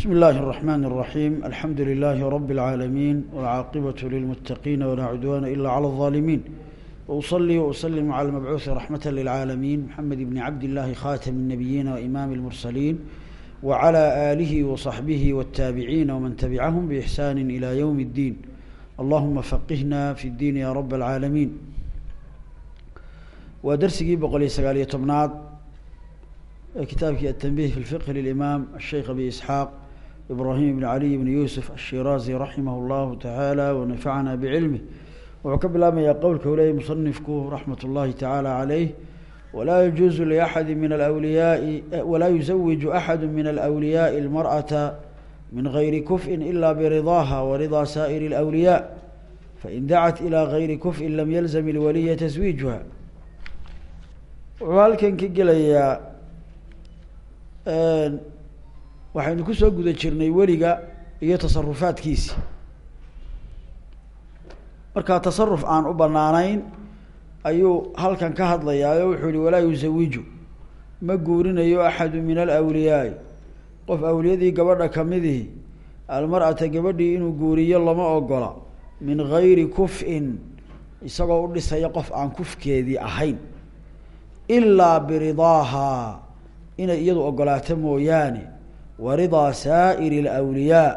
بسم الله الرحمن الرحيم الحمد لله رب العالمين والعاقبة للمتقين ولا عدوان إلا على الظالمين وأصلي وأسلم على المبعوث رحمة للعالمين محمد بن عبد الله خاتم النبيين وإمام المرسلين وعلى آله وصحبه والتابعين ومن تبعهم بإحسان إلى يوم الدين اللهم فقهنا في الدين يا رب العالمين ودرسي بقول سقالية تبناد كتابك التنبيه في الفقه للإمام الشيخ أبي إسحاق إبراهيم بن علي بن يوسف الشيرازي رحمه الله تعالى ونفعنا بعلمه وعكب لما يقول كولي مصنفك رحمة الله تعالى عليه ولا يجوز لأحد من الأولياء ولا يزوج أحد من الأولياء المرأة من غير كفء إلا برضاها ورضا سائر الأولياء فإن دعت إلى غير كفء لم يلزم الولي تزويجها وهالكن كجليا waxaynu ku soo guda jirnay weliga iyo tasarufaadkiisi markaa tasaruf aan u banaanayn ayuu halkan ka hadlayaayo wuxuu yihi walaa yusawiju ma guurinayo axadu min alawliyaai qof awliyadii gabadha kamidihi almar-ata gabadhii inuu guuriyo lama ogola min gayri kuf-in isagoo u dhisaya qof aan kufkeedii ahayn. Ilaa biridaaha inay iyadu ogolaato mooyaane waridaa saa'iri alawliyaa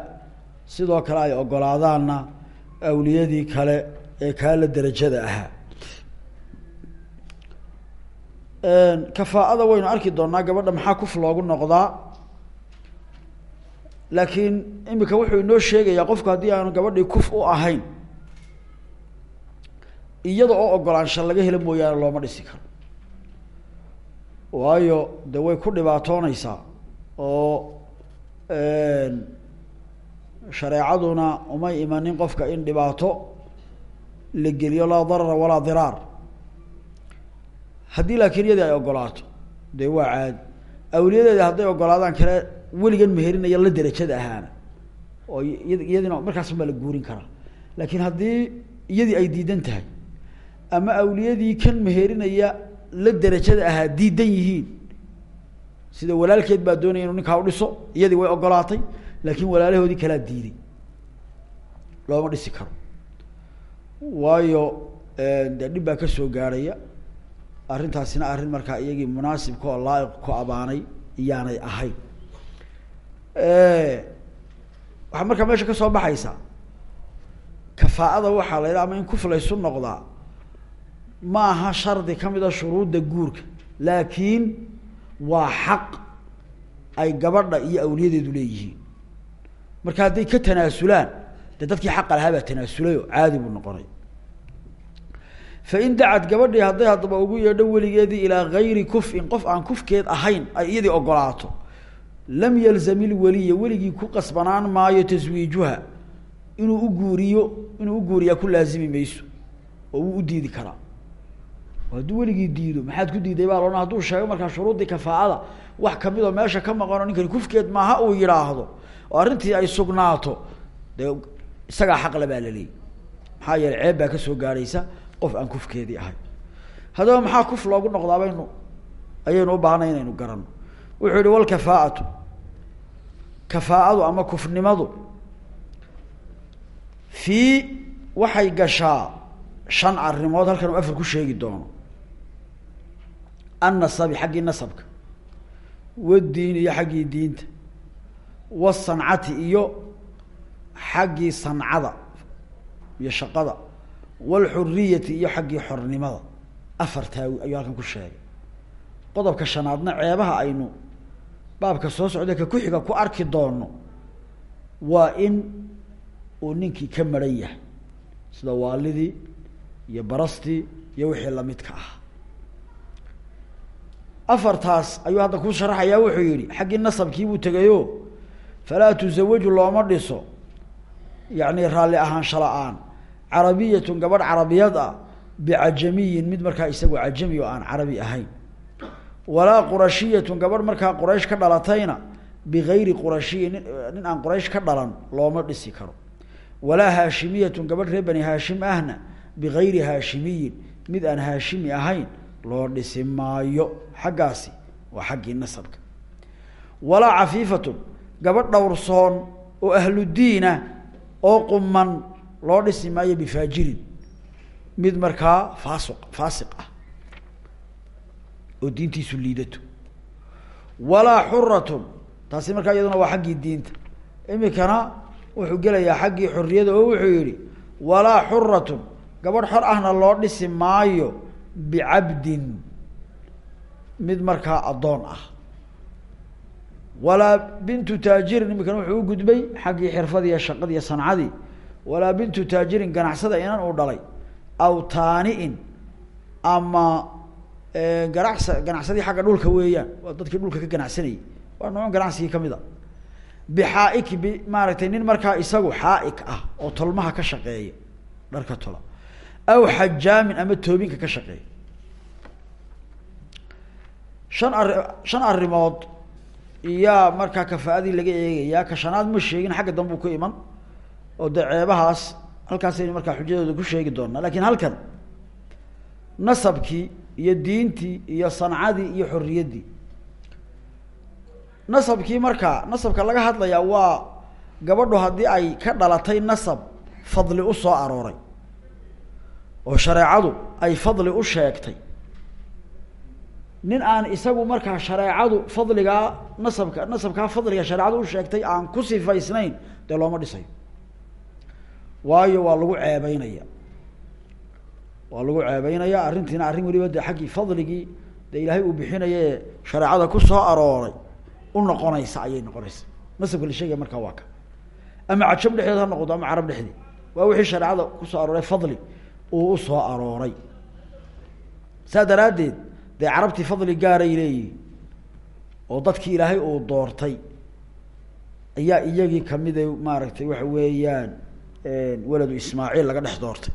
sidoo kale ay ogolaadaanna awliyadii kale ee kaala derajada ahaa kafaa'ada waynu arki doonaa gabadha maxaa kuf loogu noqdaa? Laakiin imika wuxuu inoo sheegayaa qofku haddii aanu gabadhii kuf u ahayn iyada oo ogolaansha laga helo mooyaane looma dhisi karo. Waayo de way ku dhibaatoonaysaa oo shareecaduna umay imanin qofka in dhibaato la geliyo laa darara walaa diraar. Haddii laakiin iyadii ay ogolaato dee waa caadi awliyadeeda hadday ogolaadaan kale weligan meherinaya la derajada ahaana. Oo iya iyadina markaasn baa la guurin karaa laakiin haddii iyadii ay diidan tahay ama awliyadii kan meherinaya la derajada ahaa diidan yihiin sida walaalkeed baa doonaya inuu ninkaa udhiso iyadii way ogolaatay laakiin walaalahoodii kalaa diiday. Looma dhisi karo. Waayo de dhib baa ka soo gaarhaya arrintaasina arrin markaa iyagii munaasibka oo laa'iq ku abaanay iyaanay ahayn. Waxaa markaa meesha ka soo baxaysaa kafaa'ada waxaa la yidhaha ama in kuf laysu noqdaa ma aha shardi ka mida shuruudda guurka. Laakiin waa xaq ay gabadha iyo awliyadeedu leeyihiin. Marka hadday ka tanaasulaan dee dadkii xaqa lahaa baa tanaasulay oo caadi buu noqonay. Fa in dacad gabadhii hadday haddaba ugu yeedho weligeedii ilaa gayri kuf-in qof aan kufkeed ahayn ay iyadii ogolaato lam yalzam ilweliya weligii ku qasbanaan maayo taswiijuha inuu uguuriyo inuu uguuriyaa ku laazimi mayso oo wuu u diidi karaa hadduu weligii diido maxaad ku diiday baa loodhan haduu sheego markaa shuruuddii kafaa'ada wax kamidoo meesha ka maqano ninkani kufkeed maaha uu yidhaahdo. Oo arrintii ay sugnaato. Dee isagaa xaqle baa la leeyay. Maxaa yeele ceeb baa ka soo gaadhaysa qof aan kufkeedii ahay. Haddaba maxaa kuf loogu noqdaa ayaynu u baahnay inaynu garano. Wuxuu yihi walkafaa'atu kafaa'adu ama kufnimadu fii waxay gashaa shan arrimood halkan afar ku sheegi doono annasabi xaggii nasabka wadiin iyo xaggii diinta wasancati iyo xaggii sancada iyo shaqada walxuriyati iyo xaggii xornimada afartaa ayuu halkan ku sheegay qodobka shanaadna ceebaha aynu baabka soo socda ka ku-xiga ku arki doono waa in uu ninkii ka maran yahay sida waalidii iyo barastii iyo wixii lamidka ah afartaas ayuu hadda kuu sharaxayaa wuxuu yihi xaggii nasabkii buu tegayo falaa tusawaju looma dhiso. Yacni raalli ahaansha la'aan carabiyatun gabadh carabiyad ah bicajamiyin mid markaa isagoo cajami oo aan carabi ahayn. Walaa qurashiyatun gabadh markaa quraysh ka dhalatayna bigayri qurashiyin nin aan quraysh ka dhalan looma dhisi karo. Walaa haashimiyatun gabadh reer bani haashim ahna bigayri haashimiyin mid aan haashimi ahayn loo dhisi maayo xaggaasi waa xaggii nasabka. Walaa cafiifatun gabadh dhowrsoon oo ahludiina oo quman loo dhisi maayo bifaajirin mid markaa faasiq faasiq ah oo diintiisu liidato. Walaa xuratun taasi markaa iyaduna waa xaggii diinta. Imikana wuxuu gelayaa xaggii xorriyada oo wuxuu yihi walaa xuratun gabadh xor ahna loo dhisi maayo bicabdin mid markaa addoon ah. Walaa bintu taajirin imikana wuxuu u gudbay xaggii xirfadii iyo shaqadii iyo sancadii walaa bintu taajirin ganacsada inan uu dhalay. Aw taani'in ama ganacsa ganacsadii xagga dhulka weeyaan. Waa dadkii dhulka ka ganacsanayay. Waa noocan ganacsigii ka mid a. Bixaaik b maaragtay nin markaa isagu xaaik ah oo tolmaha ka shaqeeya dharka tola aw xajaamin ama toobinka ka shaqeeya shan ari shan arrimood iyaa markaa kafaa'adii laga eegayaa ka shanaad ma sheegin xagga danbuu ku iman oo dee ceebahaas halkaasaynu markaa xujadooda ku sheegi doonaa laakiin halkan nasabkii iyo diintii iyo sancadii iyo xorriyaddii nasabkii markaa nasabka laga hadlayaa waa gabadhu haddii ay ka dhalatay nasab fadli u soo arooray oo shareecadu ay fadli u sheegtay. Nin aan isagu markaa shareecadu fadligaa nasabka nasabkaa fadliga shareecadu u sheegtay aan ku sifaysnayn dee looma dhisayo. Waayo waa lagu ceebeynaya waa lagu ceebeynaya arrintiina arrin weliba de xaggii fadligii dee ilaahay uu bixinaya ee shareecada ku soo arooray u noqonaysa ayay noqonaysa. Nasabka la sheegaya markaa waa ka. Ama cajab dhexdeed ha noqdo ama carab dhexdeed. Waa wixii shareecada ku soo arooray fadli uu usoo arooray saa daraaddeed dee carabtii fadli gaaray leeyihin oo dadkii ilaahay uu doortay ayaa iyagii kamida maaragtay waxa weeyaan waladu ismaaciil laga dhex doortay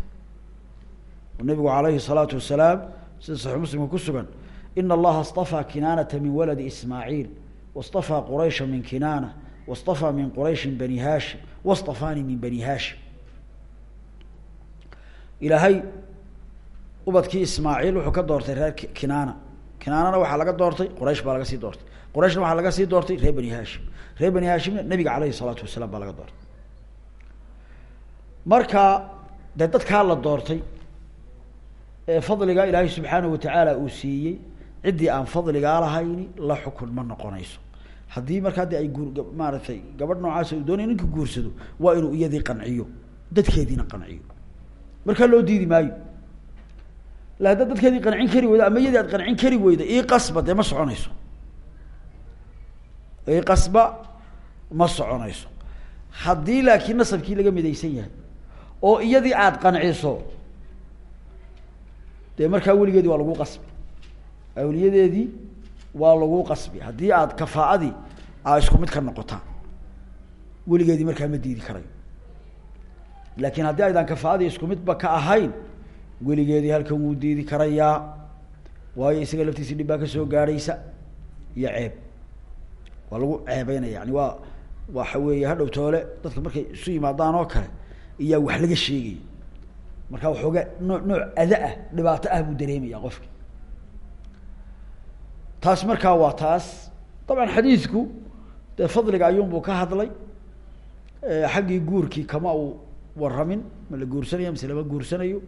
oo nabigu alayhi الsalaatu wasalaam sida saxiix muslimka ku sugan ina allaha اstafaa kinaanata min waladi ismaaciil wاstafaa quraysha min kinaana wاstafaa min qurayshin bani hashim waاstafaanii min bani hashim ilaahay ubadkii ismaaciil wuxuu ka doortay reer kinaana. Kinaanana waxaa laga doortay quraysh baa laga sii doortay. Qurayshna waxaa laga sii doortay reer bani hashim reer bani hashimna nabiga aleyhi الsalaatu wasalaam baa laga doortay. Marka dee la doortay ee fadligaa ilaahay subxaanahu watacaala uu siiyey ciddii aan fadligaa lahayni la xukun ma noqonayso. Haddii markaa ay guur maaragtay gabadh noocaas u doonaya ninka guursado waa inuu iyadii qanciyo dadkeediina qanciyo markaa loo diidi maayo. La haddaad dadkeedii qancin kari weydo ama iyadii aad qancin kari weydo ii qasba dee ma soconayso. Ii qasba ma soconayso. Haddii laakiin nasabkii laga midaysan yahay oo iyadii aada qanciso dee markaa weligeedii waa lagu qasbi. Awliyadeedii waa lagu qasbi. Haddii aad kafaa'adii aa isku mid ka noqotaan weligeedii markaa ma diidi karayo laakiin haddii aydaan kafaa'adii isku midba ka ahayn weligeedii halkan wuu diidi karayaa waayo isaga laftiisi dhib baa ka soo gaadhaysa iyo ceeb. Waa lagu ceebeynaya yani waa waxa weeye hadhow toole dadka markay isu yimaadaan oo kale iyaa wax laga sheegaya markaa waxoogaa nooc nooc ada ah dhibaato ah buu dareemaya qofki. Taas markaa waa taas. Dabcan xadiidku dee fadliga ayuunbuu ka hadlay. Xaggii guurkii kama uu waramin ma la guursanayo mise lama guursanayo.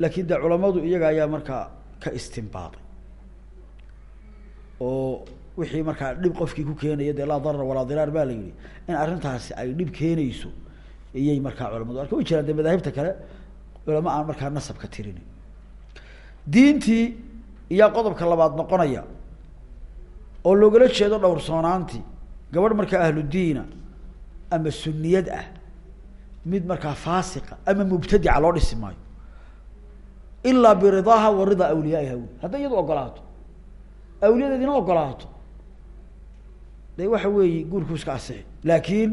Laakiin de culamadu iyaga ayaa markaa ka istimbaaday oo wixii markaa dhib qofkii ku keenaya dee laa darar walaa diraar baa la yihi in arrintaasi ay dhib keenayso iyay markaa culamadu arka way jiraan madaahibta kale culamo aan markaa nasabka tirinin. Diintii iyaa qodobka labaad noqonaya oo loogala jeedo dhowrsoonaantii gabadh markaa ahludiina ama suniyad ah mid markaa faasiqa ama mubtadica loo dhisi maayo. Ilaa biridaaha wa ridaa awliyaaiha wy hadday iyadu ogolaato awliyadeedina ogolaato de waxa weeye guurku iska asixi laakiin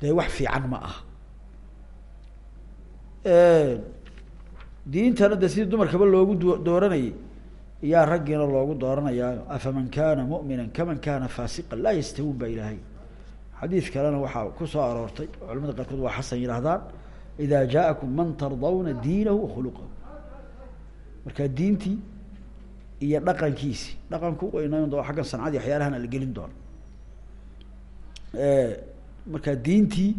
de wax fiican ma aha. Diintana de sidii dumarkaba loogu d dooranayay iyaa raggiina loogu dooranayaayo afaman kana mu'mina kaman kana faasiqan laa yastawun ba ilaahay xadiid kalena waxaa ku soo aroortay oo culamada qaarkood waa xasan yidhahdaan ida jaakum man tardawna diinahu wa khuluqahu markaa diintii iyo dhaqankiisi dhaqanku waynan doo xaggan sancadii waxyaalahan la gelin doono markaa diintii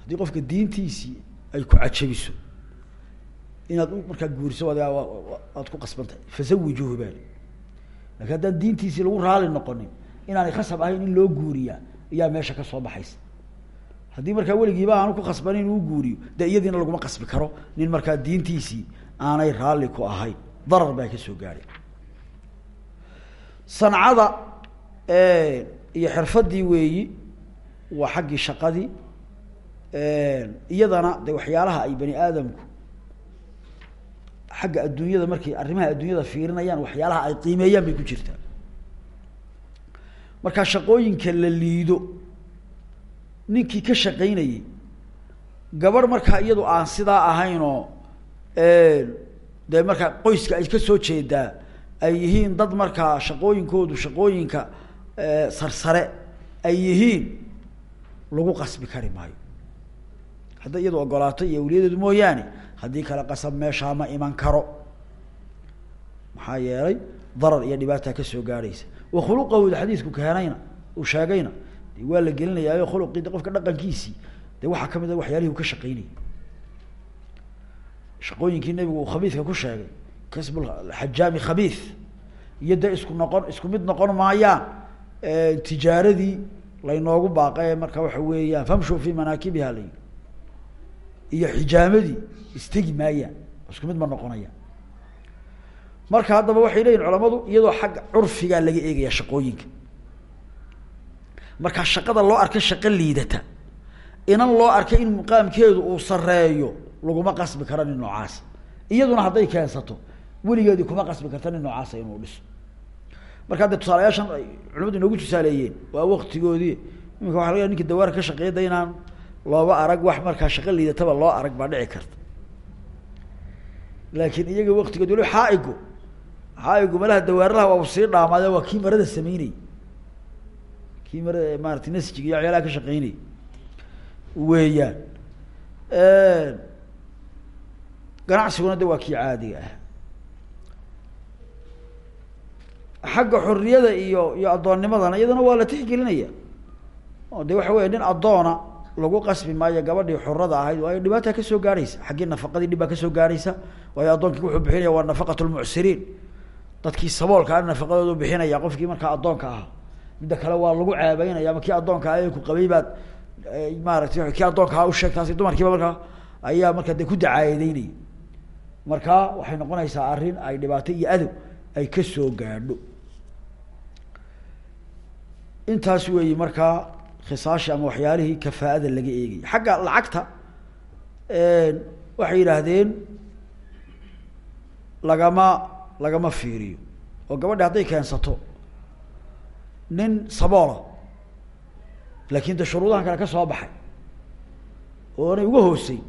haddii qofka diintiisii ay ku cajabiso inaad markaa guuriso ad aad ku qasban tahay fasawijuuhu bal laakiin haddaan diintiisii lagu raali noqonin inaanay khasab ahayn in loo guuriyaa ayaa meesha ka soo baxaysa. Haddii markaa weligiiba aanu ku khasbanin uu guuriyo dee iyadiina laguma qasbi karo nin markaa diintiisii aanay raalli ku ahayn darar baa ka soo gaadhay. Sancada iyo xirfadii weeyi waa xaggii shaqadii iyadana de waxyaalaha ay bani aadamku xagga adduunyada markay arrimaha adduunyada fiirinayaan waxyaalaha ay qiimeeyaan bay ku jirtaa markaa shaqooyinka la liido ninkii ka shaqaynayey gabadh markaa iyadu aan sidaa ahaynoo dee markaa qoyska ay ka soo jeedaa ay yihiin dad markaa shaqooyinkoodu shaqooyinka sarsare ay yihiin lagu qasbi kari maayo. Hadday iyadu ogolaato iyo awliyadeedu mooyaane haddii kale qasab meeshaa ma iman karo. Maxaa yeelay darar iyo dhibaataa ka soo gaadhaysa wa khuluqahooda xadiisku keenayna uu sheegayna. De waa la gelinayaayo khuluqii qofka dhaqankiisii de waxaa ka mid a waxyaalihii uu ka shaqaynayay. Shaqooyinkii nebigu uu khabiidka ku sheegay kasb xajaami khabiid iyo de isku noqon isku mid noqon maayaan tijaaradii laynoogu baaqe marka waxa weeyaan famshu fi manaakibiha la iyo xijaamadii istegi maayaan isku mid ma noqonayaan marka haddaba waxay leeyihiin culamadu iyadoo xagga curfigaa laga eegaya shaqooyinka. Markaa shaqada loo arka shaqo liidata inan loo arkay in muqaamkeedu uu sareeyo laguma qasbi karo nin noocaasa iyaduna hadday keensato weligeedii kuma qasbi karta nin noocaasa inuu dhiso. Markaa dee tusaalayaashan ay culimadu inoogu tusaaleeyeen waa waktigoodii imika waxa laga ninka dawaar ka shaqeeya inaan looba arag wax markaa shaqo liidataba loo arag baa dhici karta. Laakiin iyaga waktigood wali xaaigu xaaigu malaha dawaarlaha waa sii dhaamaade waa kii marada sameynay kii marada maarata nasjiga iyo ka shaqeynay weeyaan. Ganacsiguna de waa kii caadiga ah. Xagga xorriyada iyo iyo addoonnimadana iyadana waa la tixgelinaya. Oo de waxa weya nin addoona lagu qasbi maayo gabadhii xurada ahayd waayo dhibaata ka soo gaadhaysa xaggii nafaqadii dhib baa ka soo gaadhaysa waayo addoonkii wuxuu bixinaya waa nafaqat lmucsiriin dadkii saboolka a nafaqadoodu bixinaya qofkii markaa addoonka ahaa midda kale waa lagu ceebeynaya ama kii addoonka ah ku qabay baad maaratay kii addoonka ahaa usheeg taasi dumarkiiba markaa ayaa markaa de ku dacaayadeynaya markaa waxay noqonaysaa arrin ay dhibaato iyo adow ay ka soo gaadho. Intaas weeyi markaa khishaashi ama waxyaalihii kafaa'ada laga eegayay xagga lacagta waxay yidhaahdeen lagama lagama fiiriyo oo gabadhi hadday keensato nin saboola laakin de shuruudahan kale ka soo baxay oonay uga hoosay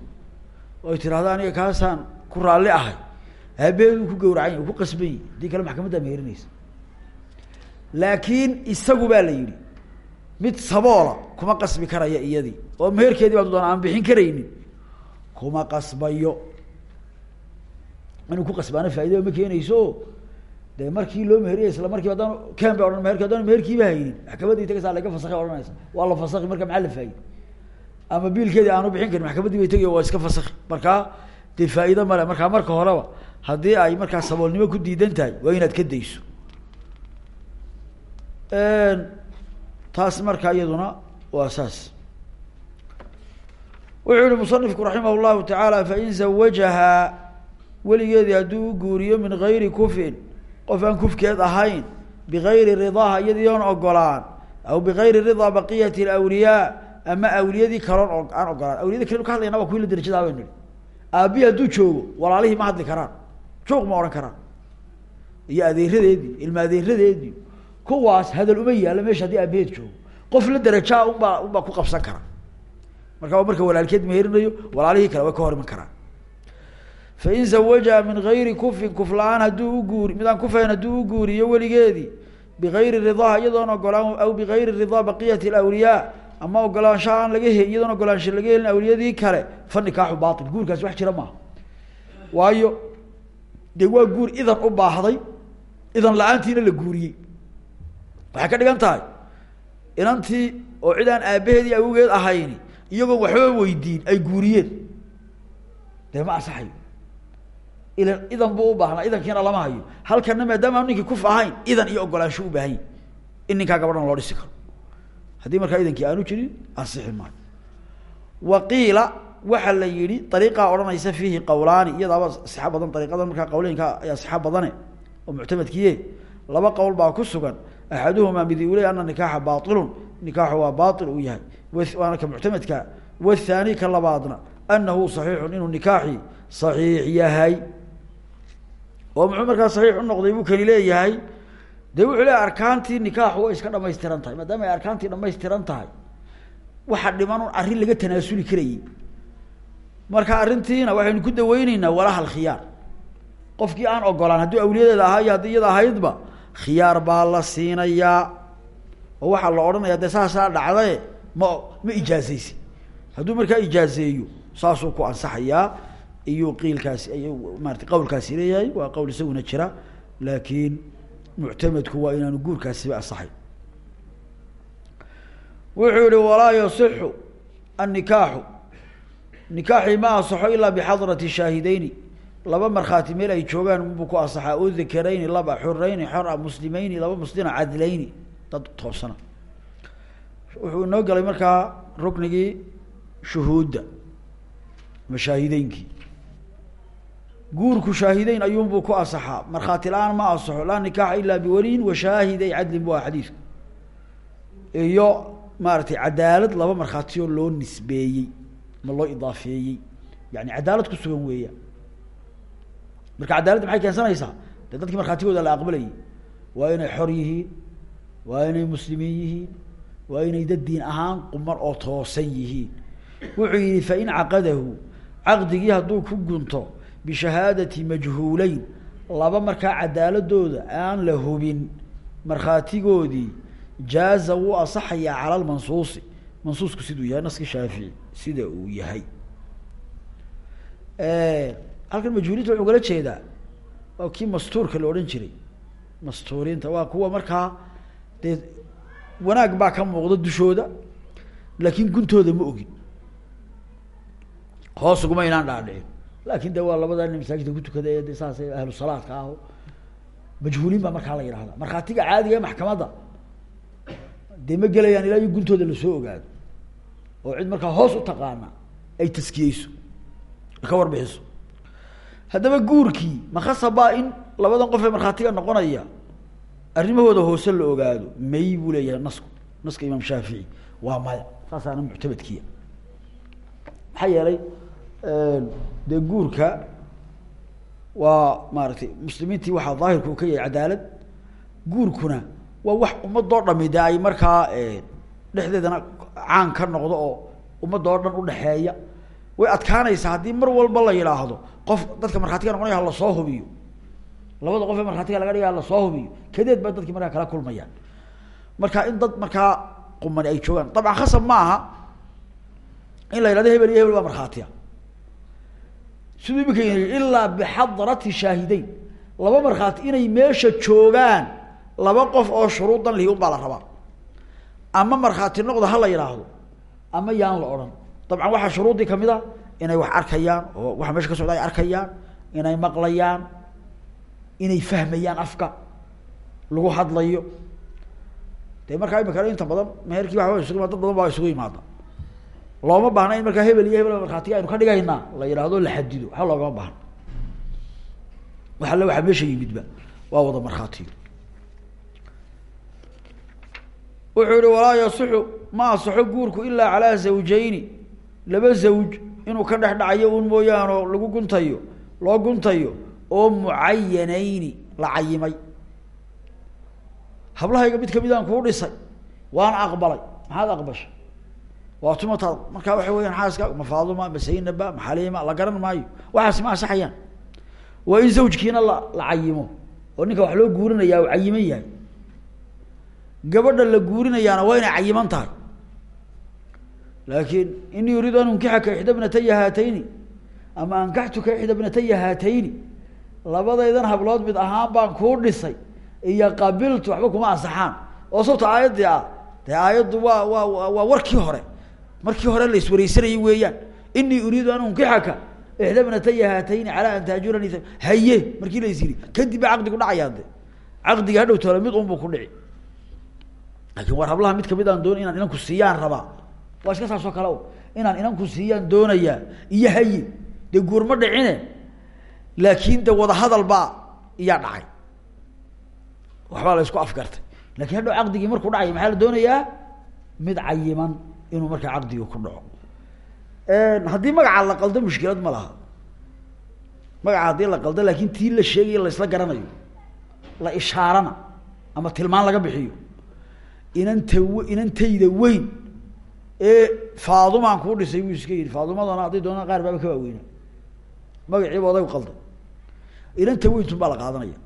oo ay tirahdo aniga kaasaan ku raalli ahay aabeedu ku gawracan yahy ku qasban yahi haddii kale maxkamaddaa meerinaysa laakiin isagu baa la yidhi mid saboola kuma qasbi karaya iyadii oo meherkeedii baa doona aan bixin karaynin kuma qasbayo inuu ku qasbaana faaidaa ma keenayso? De markii loo meheriya isla markiiba haddaan ken ba odhan meherki haddaan meherkiiba haynin. Maxkamadii tagaysa laga fasakay odhanaysa waa la fasaki marka maxaa la faayid ama biilkeedii aanu bixin karin maxkamaddii bay tegayo waa iska fasaki markaa dee faa'iido male markaa marka horeba haddii ay markaa saboolnimo ku diidan tahay waa inaad ka dayso. Taas markaa iyaduna waa saas. Wuxuu yihi musanifku raximah llahu tacaala fain zawajahaa weligeedii hadduu u guuriyo min gayri kufin qof aan kufkeed ahayn bigayri ridaaha iyadii ogolaan aw bigayri ridaa baqiyati alawliyaa ama awliyadii kaloon aan ogolaan awliyada kale ka hadlayna waa kuwi la derajadaa baynu nihi hadduu joogo walaalihii ma hadli karaan. Joog ma odhan karaan. Iyo adeeradeedii ilma adeeradeedii. Kuwaas hadal uma yaalo meesha haddii aabaheed joogo. Qof la derajaa unbaa unbaa ku qabsan kara marka marka walaalkeed meherinayo walaalihii kale way ka hor karaan fain zawajaha min gayri kufin kuf la'aan hadduu uguuri midaan kufayn hadduu u guuriyo weligeedii bigayri ridaha iyadoon ogolaan aw bigayri ridaa baqiyati alawliyaa ama ogolaansha aan laga he iyadoon ogolaansha laga helin awliyadii kale fa nikaaxu bail guurkaasi wax jira maaha. waayo dee waa guur idan u ka dhigan tahay. inantii oo cid aan aabbaheedii awgeed ahayni iyagoon waxba weydiin ay guuriyeen. dee ma ilan idan buu u baahnaa idankiina lama hayo. Halkana maadaama ninkii kuf ahayn idan iyo ogolaansho u baahanya in ninkaa gabadhan loo dhisi karo. Haddii markaa idankii aanu jirin ansixi maayo. Wa qiila waxaa la yihi ariiqaa odhanaysa fiihi qawlaani iyadaaba sixa badan ariiqadan markaa qawleynka ayaa sixa badane oo muctamadkiye laba qowl baa ku sugan. Axaduhumaa midi uu ley ana nikaaxa baailun nikaaxu waa baail uu yahay. Waana ka muctamadka wathani ka labaadna anahu saxiixun inuu nikaaxi saxiix yahay oo muxuu markaa saxiix u noqday buu kani leeyahay dee wuxuu leeyahy arkaantii nikaaxu way iska dhamaystiran tahay maadaama ay arkaantii dhamaystiran tahay waxa dhiman un arrin laga tanaasuli karayey marka arrintiina waxaynu ku daweyneynaa walaha alkhiyaar qofkii aan ogolaan hadduu awliyadeeda ahaa iyo haddii iyada ahaydba khiyaar baa la siinayaa. Oo waxaa la odhanaya dee saasaa dhacdae ma ma ijaazaysi hadduu markaa ijaazeeyo saasuu ku ansaxayaa iyuu qiilkaasi ayuu maarata qawlkaasi leeyahay waa qowl isaguna jira laakiin muctamadku waa inaanu guurkaasiba ansaxay wuxuu yihi walaa yasixu annikaaxu nikaaxii ma asaxo ilaa bixadrati shaahideyni laba markhaati meel ay joogaan unbuu ku asaxaa oo dakarayni laba xurayni xora muslimeyni laba muslina cadlayni. Dad toobsana wuxuu inoo galay markaa ruknigii shuhuudda ama shaahideynkii guurku shaahideyn ayuunbuu ku asaxaa markhaati la'aan ma asaxo laa nikaaxa ilaa biwaliyin wa shaahiday cadlin bu ah xadiidku iyo maaratay cadaalad laba markhaatiyoo loo nisbeeyey ma loo idaafeeyey. Yani cadaalad ku sugan weeyaan marka cadaaladda maxay keensanaysaa? Dee dadkii markhaatigooda la aqbalayay waa inay xor yihiin waa inay muslimiin yihiin waa inay dad diin ahaan quman oo toosan yihiin. Wuxuu yihi fain caqadahu caqdigii hadduu ku gunto bishahaadati majhuuleyn laba markaa cadaaladooda aan la hubin markhaatigoodii jaaza wuu asaxayaa cala lmansuusi mansuusku siduu yahay naski shaafici sida uu yahay. Halkan majhuuliinta wuxuu kala jeedaa waa kii mastuurka la odhan jiray. Mastuuriinta waa kuwa markaa dee wanaag baa ka muuqda dushooda laakiin guntooda ma ogin. Hoos inaan dhaadhicin laakin de waa labadaa nin masaajidka ku tukada de saas ahlu salaadka aho. Majhuuliin baa markaa la yidhahda markhaatiga caadiga ee maxkamadda dee ma gelayaan ilaa iyo guntooda la soo ogaado. Oo cid markaa hoos u taqaana ay taskiyeyso ka warbixiso haddaba guurkii makasabaa in labadan qof ee markhaatiga noqonaya arrimahooda hoose la ogaado. May buu leeyahay nasku naska imaam shaafici waa maya saasaana muctamadkiya maxaa yeelay dee guurka waa maaratay muslimiintii waxaa daahirku u ka yahay cadaalad. Guurkuna waa wax ummadoo dhami de ay markaa dhexdeedana caan ka noqdo oo ummadoo dhan udhexeeya way adkaanaysaa haddii mar walba la yidhaahdo qof dadka markhaatiga noqonaya halasoo hubiyo. Labada qof ee markhaatiga laga dhigay halasoo hubiyo. Kadeed baa dadki markaa kala kulmayaan. Marka in dad markaa qumani ay joogaan. Dabcan khasab ma aha in la yidhahdo hebel iyo hebel baa markhaatiya siduu imika ilaa bixadrati shaahideyn laba markhaati inay meesha joogaan laba qof oo shuruudan lihi un baa la rabaa. Ama markhaati noqda ha la ama yaan la odhan. Dabcan waxaa shuruuddii ka mid a inay wax arkayaan oo waxa meesha ka socda ay arkayaan inay maqlayaan inay fahmayaan afka lagu hadlayo. Dee markaa imika inta badan meherkii waa isugu dad badan baa isugu yimaada looma baahna in markaa hebel iyo hebel markhaatiga aynu ka dhigaynaa la yidhaahdo la xadido waxa loogama baahna. Wax alle waxaa meesha yimidba. Waa wada markhaatiyo wuxuu yihi walaa yasixu ma asaxo guurku ilaa calaa zawjayni. Laba zawj inuu ka dhex dhacayo un mooyaane oo lagu guntayo loo guntayo oo mucayanayni la cayimay. Hablahayga mid kamidaan kuu dhisay waan aqbalay. Maxaad aqbashay waa tumataad markaa waxa weyaan xaaska ma faaduma ma saynaba ma xaliima la garan maayo. Waxaas ma asaxayaan waa in zawjkiina la la cayimo. Oo ninka wax loo guurinayaa u cayiman yahay. Gabadha la guurinayaana waa inay cayiman tahay. Laakin inii uriidu an unkixaka ixda bnataya haatayni ama ankaxtuka ixda bnataya haatayni labadaydan hablood mid ahaan baan kuu dhisay iyo qabiltu waxba kuma ansaxaan. Oo sababta aayaddii ah. Dee aayaddu waa waa waa warkii hore markii hore la iswareysanayay weeyaan. Inii uriidu an unkixaka ixda bnataya haatayni an taajurani haye markii la is kadib baa caqdigu dhacayaa de hadhow tole mid un buu ku dhici. Laakiin war hablaha mid ka mid aan doon inaan inanku siiyaan rabaa. Waa iska saas oo kale inaan inanku siiyaan doonayaa. Iyo haye dee guurma dhicine. Laakiin de wadahadal baa iyaa dhacay. Waxbaa la isku afgartay. Lakin hadhow caqdigii markuu dhacay maxaa la doonayaa? Mid cayiman inuu markaa caqdigii ku dhaco. Haddii magaca la qaldo mushkilad ma laha. Magaca haddii la qaldo laakin tii la sheegayo la isla garanayo la ishaarana ama tilmaan laga bixiyo inanta inantayda weyn ee faadumaan kuu dhisay buu iska yidhi faadumadana hadday doonaan qaar baaba ka waaweyna. Magaciiba odaygu qalday. Inanta weyntun baa la qaadanaya.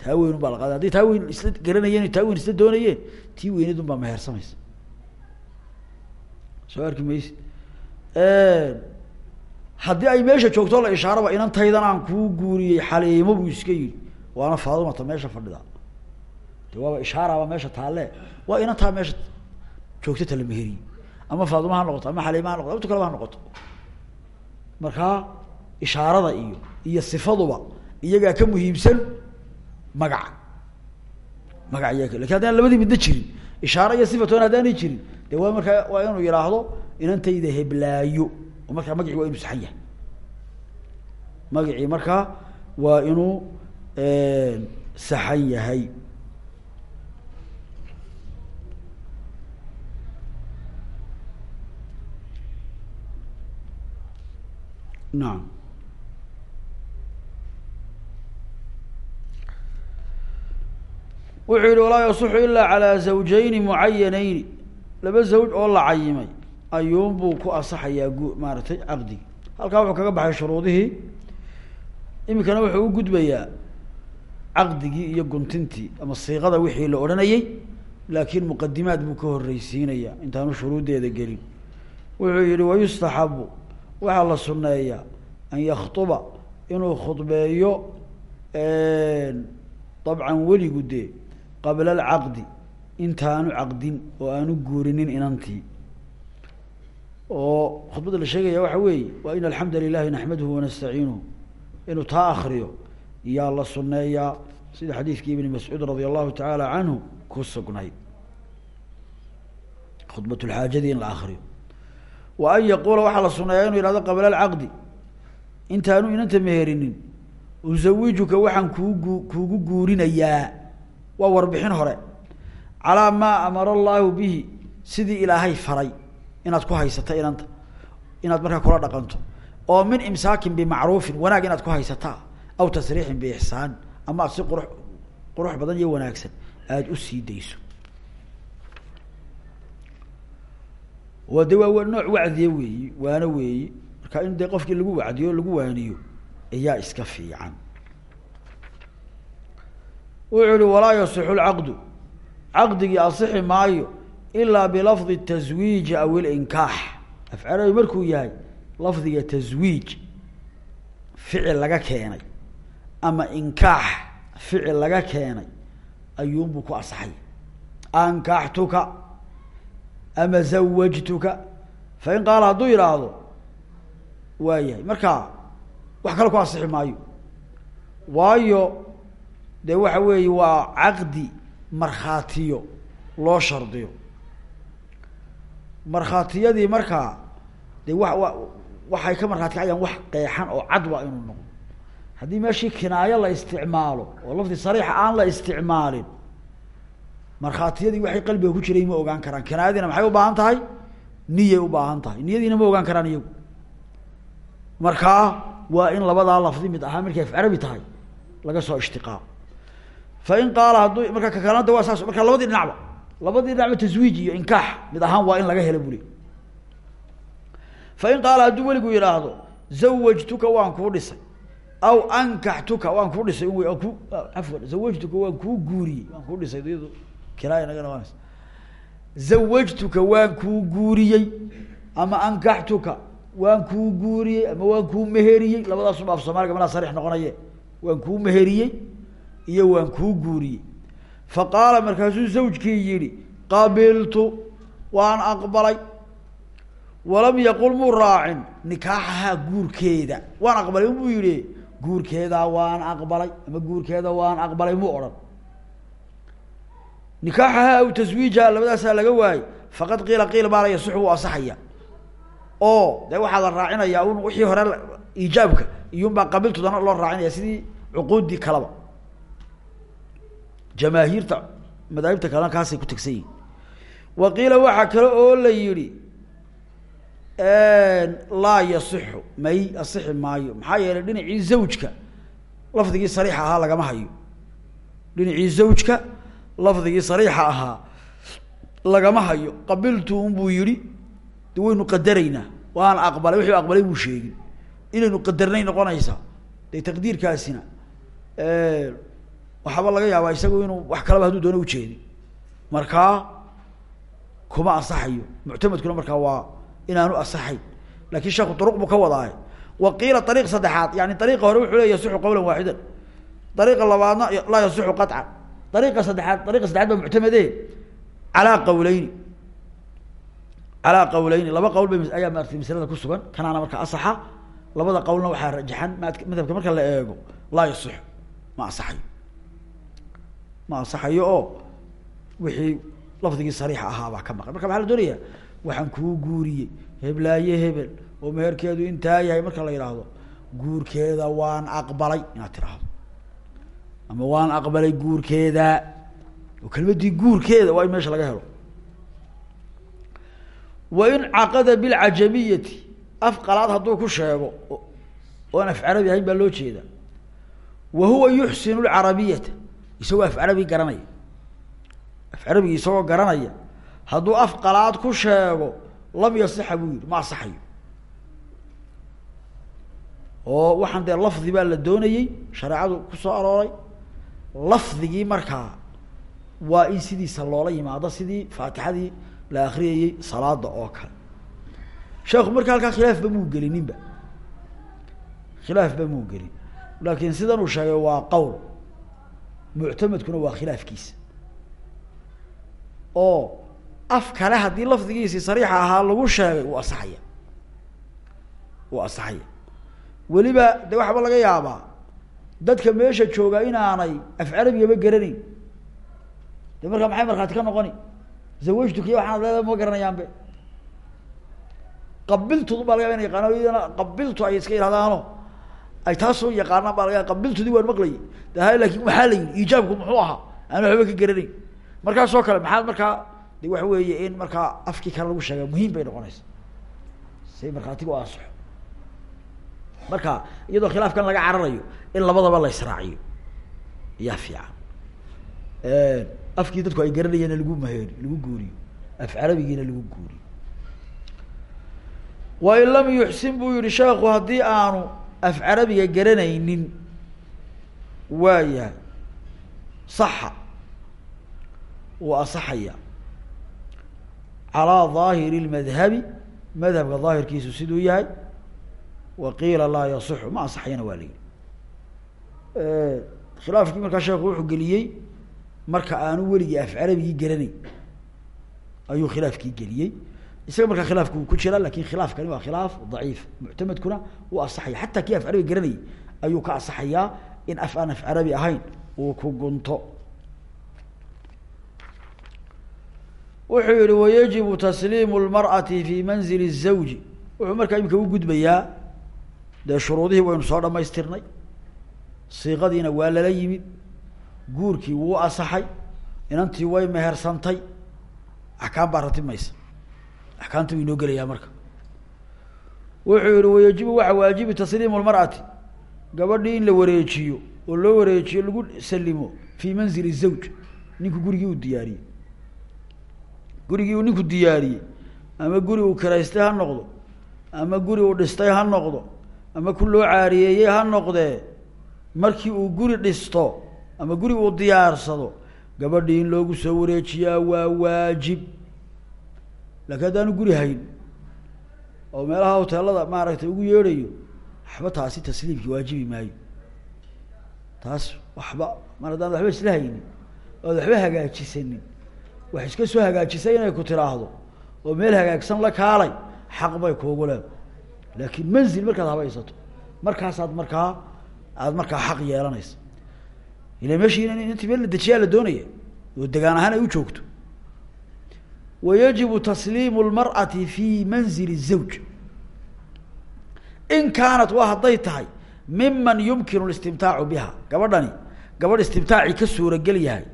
Taa weynun baa la qaadana haddii taa weyn isla garanayeen taa weyn isla doonayeen tii weynadun baa mehersamaysa soo arki maysi haddii ay meesha joogto la ishaaraba inantaydan aan kuu guuriyey xaliimo buu iska yidhi. Waana faadumata meesha fadhida de waaba ishaaraba meesha taalle. Waa inantaa meesha joogto tala meheriye ama faaduma ha noqoto ama xaliima ha noqoto amtu kaleba ha noqoto. Markaa ishaarada iyo iyo sifaduba iyagaa ka muhiimsan magaca. Magaca iyaga laakiin haddaan labadii midna jirin ishaaro iyo sifatoon haddaanay jirin de waa markaa waa inuu yidhaahdo inantayda heblaayo oo markaa magacii waa inuu saxan yahay. Magacii markaa waa inuu saxan yahay. Nacam wuxuu yihi walaa yasixu ilaa calaa zawjayni mucayanayni laba zawj oo la cayimay ayuunbuu ku asaxayaa gu maaragtay caqdigi halkaa wuxuu kaga baxay shuruudihii. Iminkana wuxuu u gudbayaa caqdigii iyo guntintii ama siiqada wixii la odhanayey laakiin muqadimaad buu ka horreysiinaya intaanu shuruuddeeda gelin. Wuxuu yihi wayustaxabu waxaa la sunneeyaa an yakhtuba inuu khudbeeyo dabcan weligu dee qabla alcaqdi intaanu caqdin oo aanu guurinin inantii oo khudbadda la sheegaya waxa weeye waa in alxamda lilahi naxmaduhu wanastaciinuhu inuu taa akriyo yaa la sunneeyaa sida xadiidkii ibni mascuud radia allahu tacaala canhu ku sugnayd. Khudbatulxaajadii in la akriyo wa an yaquula waxaa la sunneeyaa inuu yihahdo qabla alcaqdi intaanu inanta meherinin usawijuka waxaan kuugu kuugu guurinayaa. Waa warbixin hore calaa maa amara allaahu bihi sidii ilaahay faray. Inaad ku haysata inanta inaad markaa kula dhaqanto. Oo min imsaakin bimacruufin wanaag inaad ku haysataa aw tasriixin biixsaan ama aad si qurux qurux badan iyo wanaagsan aada u sii dayso. De waa nooc wacdiye weeyi waano weeyi. Marka in dee qofkii lagu wacdiyo lagu waaniyo ayaa iska fiican. Wuxuu uhi walaa yasixu lcaqdu caqdigii asixi maayo ilaa bilafdi taswiiji aw ilinkaax afcalabi markuu yahay lafdiga taswiij ficil laga keenay. Ama inkaax ficil laga keenay ayuunbuu ku asaxay ankaxtuka ama zawajtuka fain qaala hadduu yidhaahdo waa yahay. Marka wax kale ku asixi maayo. Waayo dee waxa weeye waa caqdi markhaatiyo loo shardiyo. Markhaatiyadii markaa dee wa wa waxay ka markhaati kacayaan wax qeexan oo cad waa inuu noqdo. Haddii meeshii kinaayo la isticmaalo oo lafdi sariixa aan la isticmaalin markhaatiyadii waxay qalbiga ku jiray ma ogaan karaan. Kinaayadiina maxay ubaahan tahay? Niyay ubaahan tahay. Niyadiina ma ogaan karaan iyagu. Markaa waa in labadaa lafdi mid ahaa markay af carabi tahay laga soo ishtiqaaq fain qaala hadduu markaa kakalanta waa saas marka labadii dhinacba labadii dhinacba taswiij iyo inkaax mid ahaan waa in laga helo buli fain qaala hadduu weligu yidhaahdo zawajtuka waan kuu dhisay aw ankaxtuka waan kuu dhisay n ku afwan zawajtuka waan kuu guuriyey waan kuu dhisay iyado kiraaya naga noqonaysa zawajtuka waan kuu guuriyey ama ankaxtuka waan kuu guuriyey ama waan kuu meheriyey labadaasuba af meheriyey iyo waan kuu guuriyey. Fa qaala markaasuu zawjkii yihi qabiltu waan aqbalay. Walam yaqul muu raacin nikaaxahaa guurkeeda. Waan aqbalay buu yihi guurkeedaa waan aqbalay ama guurkeeda waan aqbalay muu odhan. Nikaaxahaa aw taswiijaha labadaasaa laga waayey. Faqad qiila qiil baa la yasixu wuu asaxaya oo dee waxaa la raacinayaa un wixii hore iijaabka iyun baa qabiltudana loo raacinaya sidii cuquuddii kaleba jamaahiirta madaahibta kalena kaasay ku tegsan yihiin wa kale oo la yihi laa yasixu may asixi maayo. Maxaa yeelay dhinacii zawjka lafdigii sariixa ahaa lagama hayo. Dhinacii zawjka lafdigii sariixa ahaa lagama hayo. Qabiltu unbuu yihi de waynu qadaraynaa. Waan aqbalay wixii aqbalay buu sheegin inaynu qadarnay noqonaysaa. Dee taqdiirkaasina waxaaba laga yaabaa isagu inuu wax kalaba hadduu doono ujeedi markaa kuma asaxayo muctamadkuna markaa waa inaanu asaxayn laakiin sheeku duruq buu ka wadaaye. Wa qiila ariiq saddexaad. Yani ariiqa hore wuxuu le yasixu qawlan waaxidan. Ariiqa labaadna laa yasixu qaطcan ariiqa saddexaad ariiqa saddexaad baa muctamade. Calaa qawleyni calaa qawleyni laba qawl bay ayaa maartay maslada ku sugan. Kanaana marka asaxa labada qawlna waxaa rajaxan. Madhabka marka la eego laa yasixu ma asaxayo ma asaxayo oo wixii lafdigii sariixa ahaabaa ka maqan. Marka maxaa la doonaya? Waxaan kuu guuriyey. Heblaaye hebel. Oo meherkeedu intaa yahay marka la yidhaahdo guurkeeda waan aqbalay. Inaad tiraahdo. Ama waan aqbalay guurkeeda. Oo kelmadii guurkeeda waa in meesha laga helo. Wain caqada bilcajamiyati af qalaad hadduu ku sheego oon af carabi ahayn baa loo jeeda wa huwa yuxsinu lcarabiyata isagoo af carabi garanaya. Af carabigi isagoo garanaya. Hadduu af qalaad ku sheego lam yasixa buu yihi ma asaxayo. Oo waxaan dee lafdi baa la doonayey shareecadu ku soo arooray. Lafdigii markaa waa in sidiisa loola yimaado sidii faatixadii la akriyayey salaada oo kale. Sheekhu marka halkaa khilaafba muu gelininba khilaafba muu gelin. Laakiin sidan uu sheegay waa qowl muctamadkuna waa khilaafkiisa. Oo af kale haddii lafdigiisii sariixa ahaa lagu sheegay wuu asaxaya. Wuu asaxaya. Weliba de waxba laga yaabaa dadka meesha jooga inaanay af carabigaba garanayn. De markaa maxay markhaati ka noqoni? Zawajtuka iyo waxaanad leedahay ma garanayaanbe. Qabiltud baa laga yaba ina yaqaano iyadana qabiltu ay iska yihahdaano ay taasoo yaqaanaan baa laga ya qabiltudii waan maqlayay de hay laakiin la yihi iijaabku muxuu ahaa? Aan waxba ka garanayn. Markaasoo kale maxaad markaa de waxa weeye in markaa afkii kale lagu sheega muhiim bay noqonaysa. Say markhaatiga u ansaxo marka iyadoo khilaafkan laga cararayo in labadaba la israaciyo. Ayaa fiican. Afkii dadku ay garanayeenna lagu maheeri lagu guuriyo. Af carabigiina lagu guuriyo. Wain lam yuxsin buu yihi sheekhu haddii aanu af carabiga garanaynin waayahay saxa wuu asaxaya. Calaa daahiri lmadhabi madhabka daahirkiisu siduu yahay wa qiila laa yasixu ma asaxayana waa la yihi khilaafkii markaa sheekhu wuxuu geliyey marka aanu weligii af carabigii garanayn ayuu khilaafkii geliyey isaga markaa khilaafku ku jira laakiin khilaafkani waa khilaaf daciif muctamadkuna wuu asaxaya. Xataa kii af carabi garanayay ayuu ka asaxayaa in af aan af carabi ahayn uu ku gunto. Wuxuu yihi wayajibu tasliimu lmar'ati fi manzili الzawji wuxuu markaa imika u gudbayaa dee shuruudihii waynu soo dhamaystirnay siiqadiina waa lala yimid guurkii wuu asaxay inantii way mehersantay. Axkaam baa ratibmaysa axkaamta wuu inoo gelayaa marka. Wuxuu yihi wayajibu waxa waajibi tasliimu lmar'ati gabadhii in la wareejiyo oo loo wareejiyo lagu salimo fii manzili zawj ninku gurigii uu diyaariyey. Gurigii uu ninku diyaariyey ama guri uu kiraystay ha noqdo ama guri uu dhistay ha noqdo ama ku loo caariyeeyey ha noqdee markii uu guri dhisto ama guri uu diyaarsado gabadhii in loogu soo wareejiyaa waa waajib laakiin haddaanu guri hayn oo meelaha hoteelada maaragtay ugu yeedhayo waxba taasi tasliimkii waajibi maayo. Taas waxba mar haddaan waxba isla haynin ood waxba hagaajisanin. Wax iska soo hagaajisay inay ku tiraahdo oo meel hagaagsan la kaalay xaq bay kuugu leeda laakiin manzil markaad habaysato markaasaad markaa aada markaa xaq yeelanaysa. Ila meeshii in inti meel la dejiyaa la doonaya oo degaan ahaan ay u joogto wayajibu tasliimu lmar'ati fii manzili zawj in kaanat waa hadday tahay miman yumkinu istimtaacu biha gabadhani gabadh istimtaacii ka suuragel yahay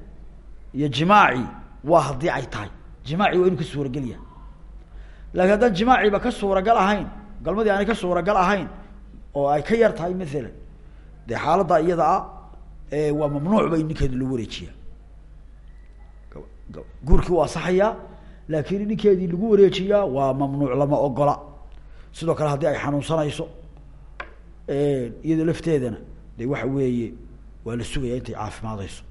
iyo jimaacii waa haddii ay tahay jimaacii waa inuu ka suuragel yahay laakiin haddaan jimaaciiba ka suuragal ahayn galmadii aanay ka suuragal ahayn oo ay ka yar tahay maalan dee laakiin in ninkeedii lagu wareejiyaa waa mamnuuc lama ogola sidoo kale haddii ay xanuunsanayso iyada lafteedana de waxa weeye waa la sugaya intay caafimaadeyso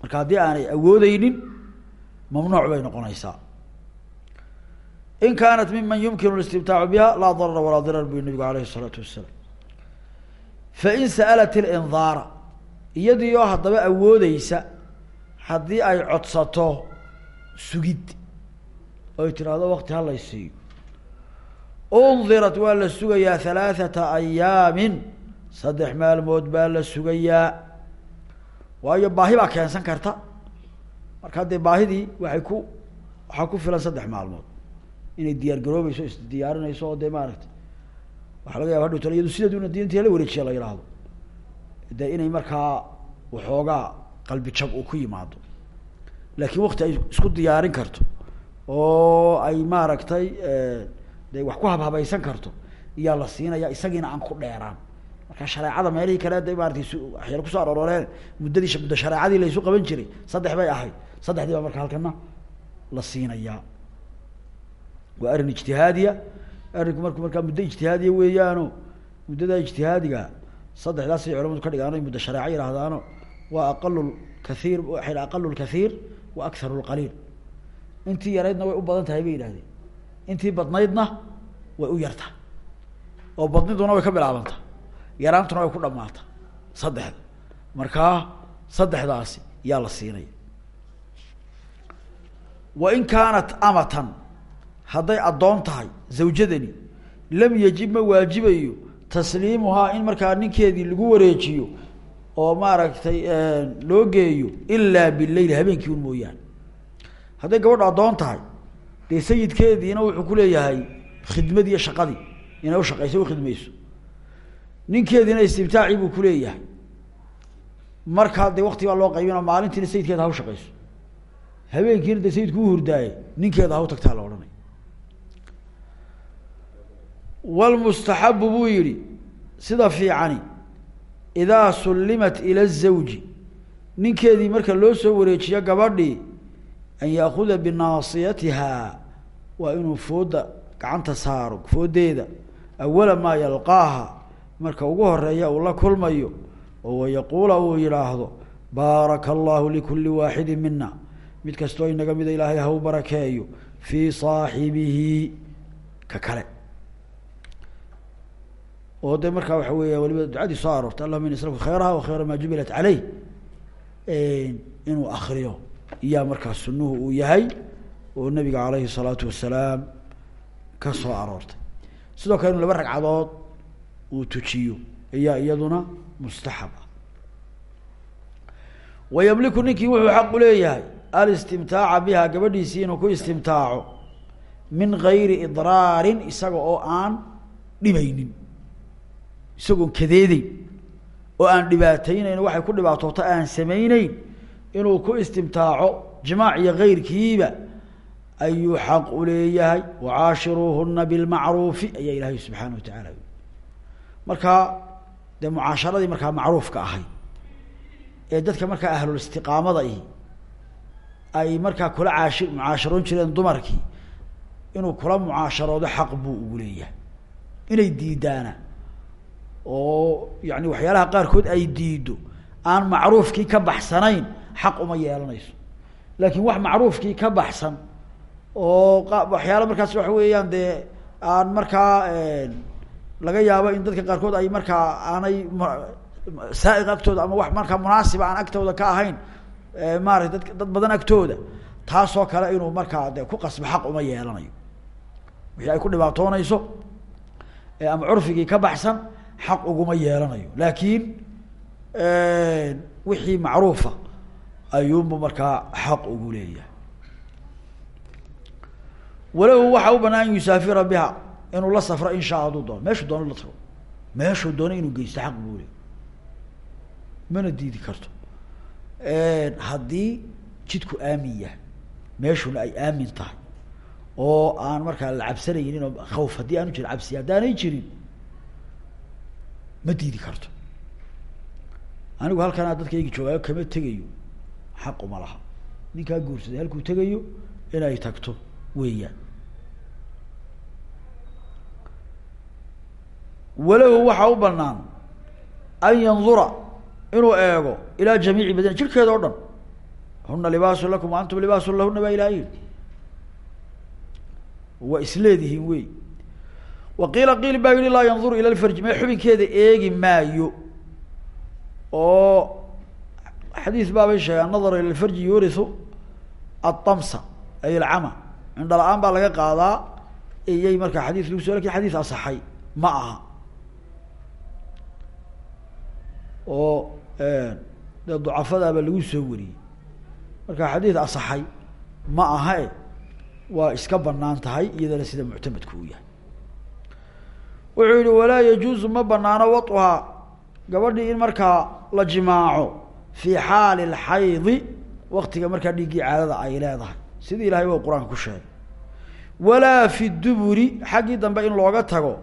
marka haddii aanay awoodeynin mamnuuc bay noqonaysaa in kaanat miman yumkinu اlistimtaacu biha laa darara walaa dirar bu nabigu alayh الsalaatu wasalaam fain sa'alat اlindaara iyadii oo haddaba awoodeysa haddii ay codsato sugid. Oy tiraahdo wakti halay siiyo undirat waa la sugayaa halaaثata ayaamin saddex maalmood baa la sugayaa. Waayo baahi baa keensan karta. Markaa dee baahidii waxay ku waxaa ku filan saddex maalmood. Inay diyaar garoobeyso isdiyaarinayso oo dee maaragtay waxaa laga yaba hadhow iyadu sideeduna intii hala wareejiya la yidhaahdo dee inay markaa waxoogaa qalbi jab uu ku yimaado laakiin wakti ay isku diyaarin karto oo ay maaragtay de wax ku habhabaysan karto iyaa la siinaya isagiina aan ku dheeraan. Marka shareecada meelihii kale de maarata waxyaala ku soo arooreen muddadii muddo shareecadii la isu qaban jiray saddex bay ahayd. Saddexdii baa marka halkana la siinayaa. Waa arrin ijtihaadiya arrinku marku markaa muddo ijtihaadiya weeyaano muddada ijtihaadiga saddexdaasay culamadu ka dhigaano muddo shareeco yihahdaano waa aqalu lkaiir waxay aqalu lkaiir wa akharu lqaliil intii yaraydna way u badan tahay bay yidhahdeen. Intii badnaydna way u yartahay oo badniduna way ka bilaabanta. Yaraantuna way ku dhamaata saddexda. Markaa saddexdaasi yaa la siinaya wa in kaanat amatan hadday addoon tahay zawjadani lam yajib ma waajibayo tasliimuhaa in markaa ninkeedii lagu wareejiyo oo maaragtay loo geeyo ilaa bileyl habeenkii un mooyaane hadday gabadhu addoon tahay dee sayidkeediina wuxuu kuleeyahay khidmad iyo shaqadii inay ushaqeyso ukhidmeyso ninkeediina istibtaaci buu kuleeyahay markaa dee wakti baa loo qaybina maalintiina sayidkeeda ha ushaqeyso habeenkiina dee sayidku u hurdaaye ninkeeda ha u tagtaa la odhanay. Wlmustaxabu buu yihi sida fiicani idaa sullimat ila الzawji ninkeedii marka loo soo wareejiyo gabadhii an yaakuda binaasiyatiha waa inuu fooda gacanta saaro foodeeda awala maa yalqaaha marka ugu horreeya uu la kulmayo oo wayaquula uu yidhaahdo baaraka allahu likuli waaxidi mina mid kastoo inaga mida ilaahay ha u barakeeyo fii saaxibihi ka kale oo de markaa waxa weeya waliba ducadii soo aroortay allahuma ini aslku khayraha wa khayra maa jubilat caleyh inuu akriyo iyaa markaa sunuhu uu yahay oo nabiga alayhi الsalaatu wasalaam ka soo aroortay. Sidoo kale inu laba ragcadood uu tujiyo ayaa iyaduna mustaxab ah. Wayamliku ninkii wuxuu xaq u leeyahay alistimtaaca biha gabadhiisii inuu ku istimtaaco min gayri idraarin isaga oo aan dhibaynin isagoon kadeedeyn oo aan dhibaateyneyn waxay ku dhibaatoota aan samayneyn inuu ku istimtaaco jimaac iyo kayrkiiba ayuu xaq u leeyahay. Wacaashiruuhuna bilmacruufi ayaa ilaahay subxaana wa tacaala markaa dee mucaasharadii markaa macruufka ahayd ee dadka markaa ahlulistiqaamada ihi ay markaa kula caashi mucaasharoon jireen dumarkii inuu kula mucaasharoodo xaq buu ugu leeyahay. Inay diidaana oo yani waxyaalaha qaarkood ay diido aan macruufkii ka baxsanayn xaq uma yeelanayso. Laakiin wax macruufkii ka baxsan oo waxyaala markaas waxa weeyaan dee aan markaa laga yaabo in dadka qaarkood ay markaa aanay saaiq agtooda ama wax markaa munaasiba aan agtooda ka ahayn maarata dad dad badan agtooda taasoo kale inuu markaa de ku qasbo xaq uma yeelanayo. Wixii ay ku dhibaatoonayso ama curfigii ka baxsan xaq uguma yeelanayo. Laakiin wixii macruufa ayuunbu markaa xaq ugu leeyahay. Walahu waxaa u banaan an yusaafira biha inuu la safro in shaa hadduu doono. Meeshuu doono la tago meeshuu doono inuu geysto xaq buu mana diidi karto. Haddii jidku aamin yahay meeshuna ay aamin tahay oo aan markaa la cabsanaynin oo khawf haddii aanu jirin cabsi haddaanay jirin ma diidi karto. Anigu halkanaa dadkaygi joogaayo kama tegayo. Xaq uma laha. Ninkaa guursaday halkuu tegayo inay tagto weeyaan. Walahu waxaa u banaan an yandura inuu eego ilaa jamiici badani jirkeeda o dhan. Huna libaasun lakum wa antum libaasun lahuna baa ilaha yidhi. Waa isleedihiin wey wa qiila qiil baa yihi laa yanduru ila lfarji mee xubinkeeda eegi maayo oo xadiis baabay sheegaan nadara ila lfarji yurisu atamsa ay alcama indha la'aan baa laga qaadaa iyay markaa xadiis lagu so laakiin xadiis asaxay ma aha oo dee ducafadaaba lagu soo wariyey marka xadiis asaxay ma aha e waa iska bannaan tahay iyadana sida muctamadku yahay wuxuu yihi walaa yajuuzu ma banaano waطuhaa gabadhii in markaa la jimaaco fi xaali اlxaydi waktiga markaa dhiiggii caadada ay leedahay sidii ilahay wa qur-aanka ku sheegay walaa fi duburi xaggii dambe in looga tago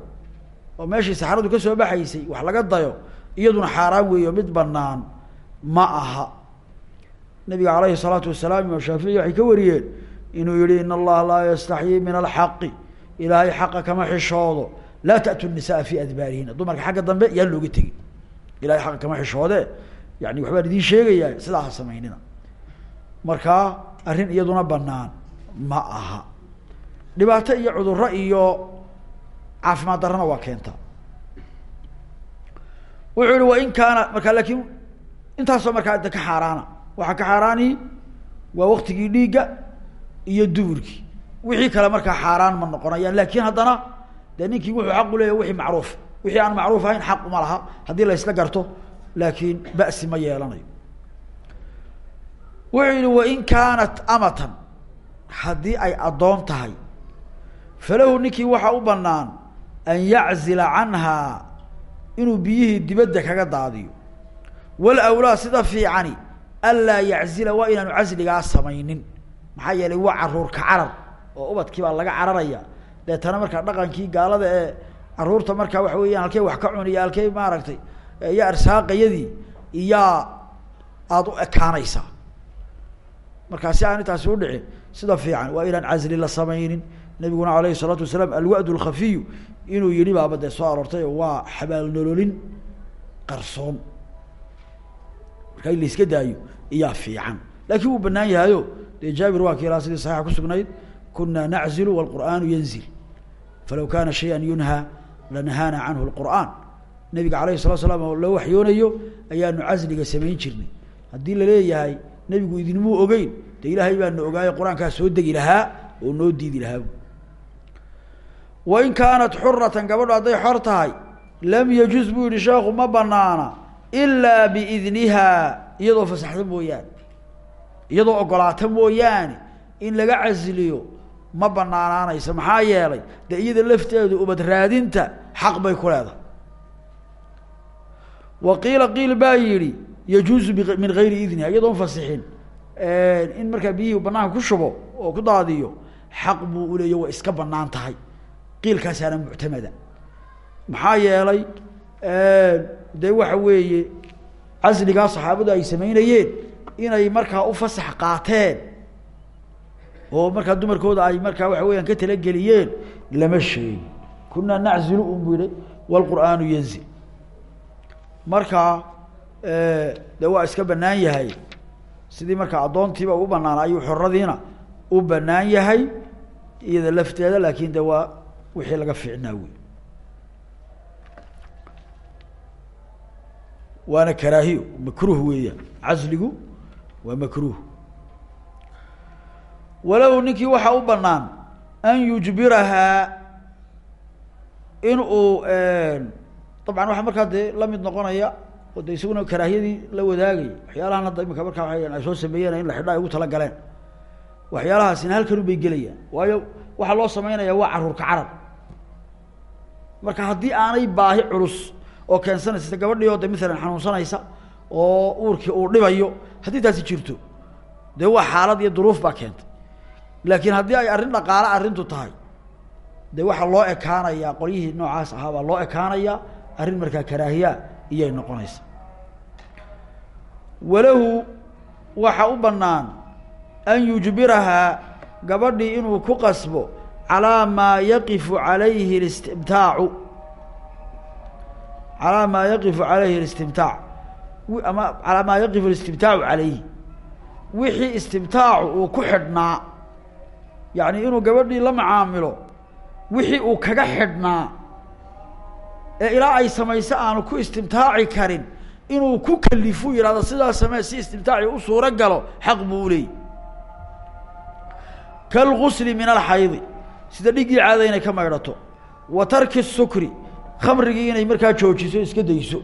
oo meeshii saxradu ka soo baxaysay wax laga dayo iyaduna xaaraan weeyo mid banaan ma aha nabiga alayhi الsalaatu wasalaam imaam shaafici waxay ka wariyeen inuu yihi in allaha laa yastaxyii min alxaqi ilaahay xaqa kama xishoodo laa ta'tu nisaa fi adbaarihina dumarka xagga dambe yaan looga tegin ilahay xaqa kama xishoode. Yani waxbaan idiin sheegayaa sidaa ha samaynina markaa iyaduna banaan ma aha. Dhibaato iyo cuduro iyo caafimaad darrana waa keentaa wuxuu yihi wain kaana markaa laakiin intaasoo markaa de ka xaaraana. Waxaa ka xaaraani waa waktigii dhiigga iyo duburkii wixii kale markaa xaaraan ma noqonayaan. Laakin haddana dee ninkii wuxuu xaq u leeyahy wixii macruuf. Wixii aan macruuf ahayn xaq uma laha. Haddii la isla garto laakiin ba'si ma yeelanayo. Wuxuu yihi wain kaanat amatan. Haddii ay addoon tahay falahu ninkii waxaa u banaan an yaczila canhaa inuu biyihii dibadda kaga daadiyo. Walawlaa sida fiicani anlaa yaczila waa inaanu casligaa samaynin. Maxaa yeelay waa caruurka carar oo ubadkii baa laga cararaya deetana markaa dhaqankii gaalada ee caruurta markaa waxa weeyaan halkey wax ka cuniya halkey maaragtay iyo arsaaqayadii iyaa aada u ekaanaysaa markaa si aan intaasi udhicin sida fiican waa inaan casli la samaynin nabiguna alayhi الsalaatu wasalaam alwa'd اlkhafiyu inuu yihi baaba dee soo aroortay oo waa xabaal nololin qarsoon markaa in la iska daayo iyaa fiican laakiin wuu banaan yahayo dee jaabir waa ki ilaa sidii saxiixa kusugnayd kuna naczilu wاlqur'aanu yanzil falow kaana shayan yunhaa lanahaana canhu lqur'aan nabiga alayhi salatu slam oo la waxyoonayo ayaanu casliga samayn jirnay. Haddii la leeyahay nebigu idinmuu ogeyn de ilaahay baa na ogaayo qur'aankaa soo degi lahaa oo noo diidi lahaa wain kaanat xuratan gabadhu hadday xor tahay lam yajuz buu yihi sheekhu ma banaana ilaa biidnihaa iyadoo fasaxda mooyaane. Iyadoo ogolaata mooyaane in laga casliyo ma banaanaanaysa. Maxaa yeelay dee iyada lafteedu ubad raadinta xaq bay ku leedahay. Wa qiila qiil baa yihi yajuuzu min gayri idniha iyadoon fasixin in markaa biyihii banaanka ku shubo oo ku daadiyo xaq buu uleeya waa iska bannaan tahay. Qiilkaasaana muctamada. Maxaa yeelay de waxa weeye casligaa saxaabadu ay samaynayeen inay markaa u fasax qaateen oo markaa dumarkooda ay markaa waxa weyaan ka talageliyeen lama sheegi kunaa naczilu un bu yihi wlqur'aanu yanzil. Markaa de waa iska banaan yahay. Sidii markaa addoontiiba u banaan ayuu xoradiina u banaan yahay iyada lafteeda laakin de waa wixii laga fiicnaa wey waana karaahiyo makruh weeyaan. Casligu waa makruh walow ninkii waxaa u banaan an yujbirahaa in uu dabcan waxaa markaa dee la mid noqonaya oo de isaguna karaahiyadii la wadaagay waxyaalahan hadda imika markaa waa ay soo sameeyeen in la xidho ay ugu tala galeen. Waxyaalahaasina halkan ubay gelayaan waayo waxaa loo sameynaya waa caruurka carab. Marka haddii aanay baahi culus oo keensanaysa gabadhii oo de maalan xanuunsanaysa oo uurkii uu dhibayo haddii taasi jirto dee waa xaalad iyo duruuf baa keentay laakiin haddii ay arrin dhaqaale arrintu tahay de waxaa loo ekaanaya qolyihii noocaas ahaa loo ekaanaya arrin marka karaahiya iyay noqonaysa. Walahu waxaa u bannaan an yujbirahaa gabadhii inuu ku qasbo calaa maa yaqifu alayhi listibtaacu calaa maa yaqifu alayhi listibtaac ama calaa maa yaqifu alistibtaacu calayhi. Wixii istibtaacu ku xidhnaa yacni inuu gabadhii la macaamilo wixii uu kaga xidhnaa ee ilaa ay samayso aanu ku istimtaaci karin inuu ku kalifu yihahdo sidaa samee si istimtaaci u suuro galo xaq buu uleeyay kalgusli min alxaydi sida dhigii caada inay ka maydhato wa tarki sukri khamrigii inay markaa joojiso iska dayso.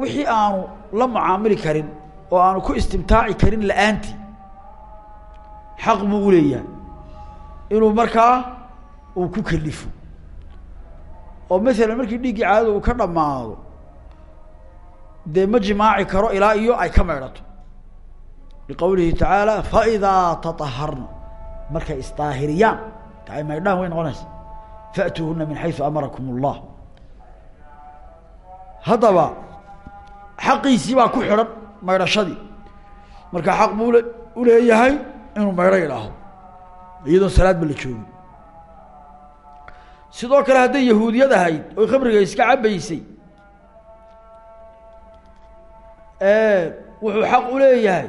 Wixii aanu la mucaamili karin oo aanu ku istimtaaci karin la'aantii xaq buu uleeyahay inuu markaa uu ku kalifo oo masalan markii dhigi caadada uu ka dhamaado dee ma jimaaci karo ilaa iyo ay ka maydhato. Liqawlihi tacaala faidaa taaharna markay isdaahiriyaan ta ay maydhaan way noqonaysa. Faatuuhuna min xayu amarakum allah haddaba xaqiisii baa ku xidhan maydhashadii. Marka xaq buu uleeyahay inuu maydho idhaaho iyadoon salaadba la joogin. Sidoo kale hadday yahuudiyad ahayd oy khamriga iska cabaysay wuxuu xaq uleeyahay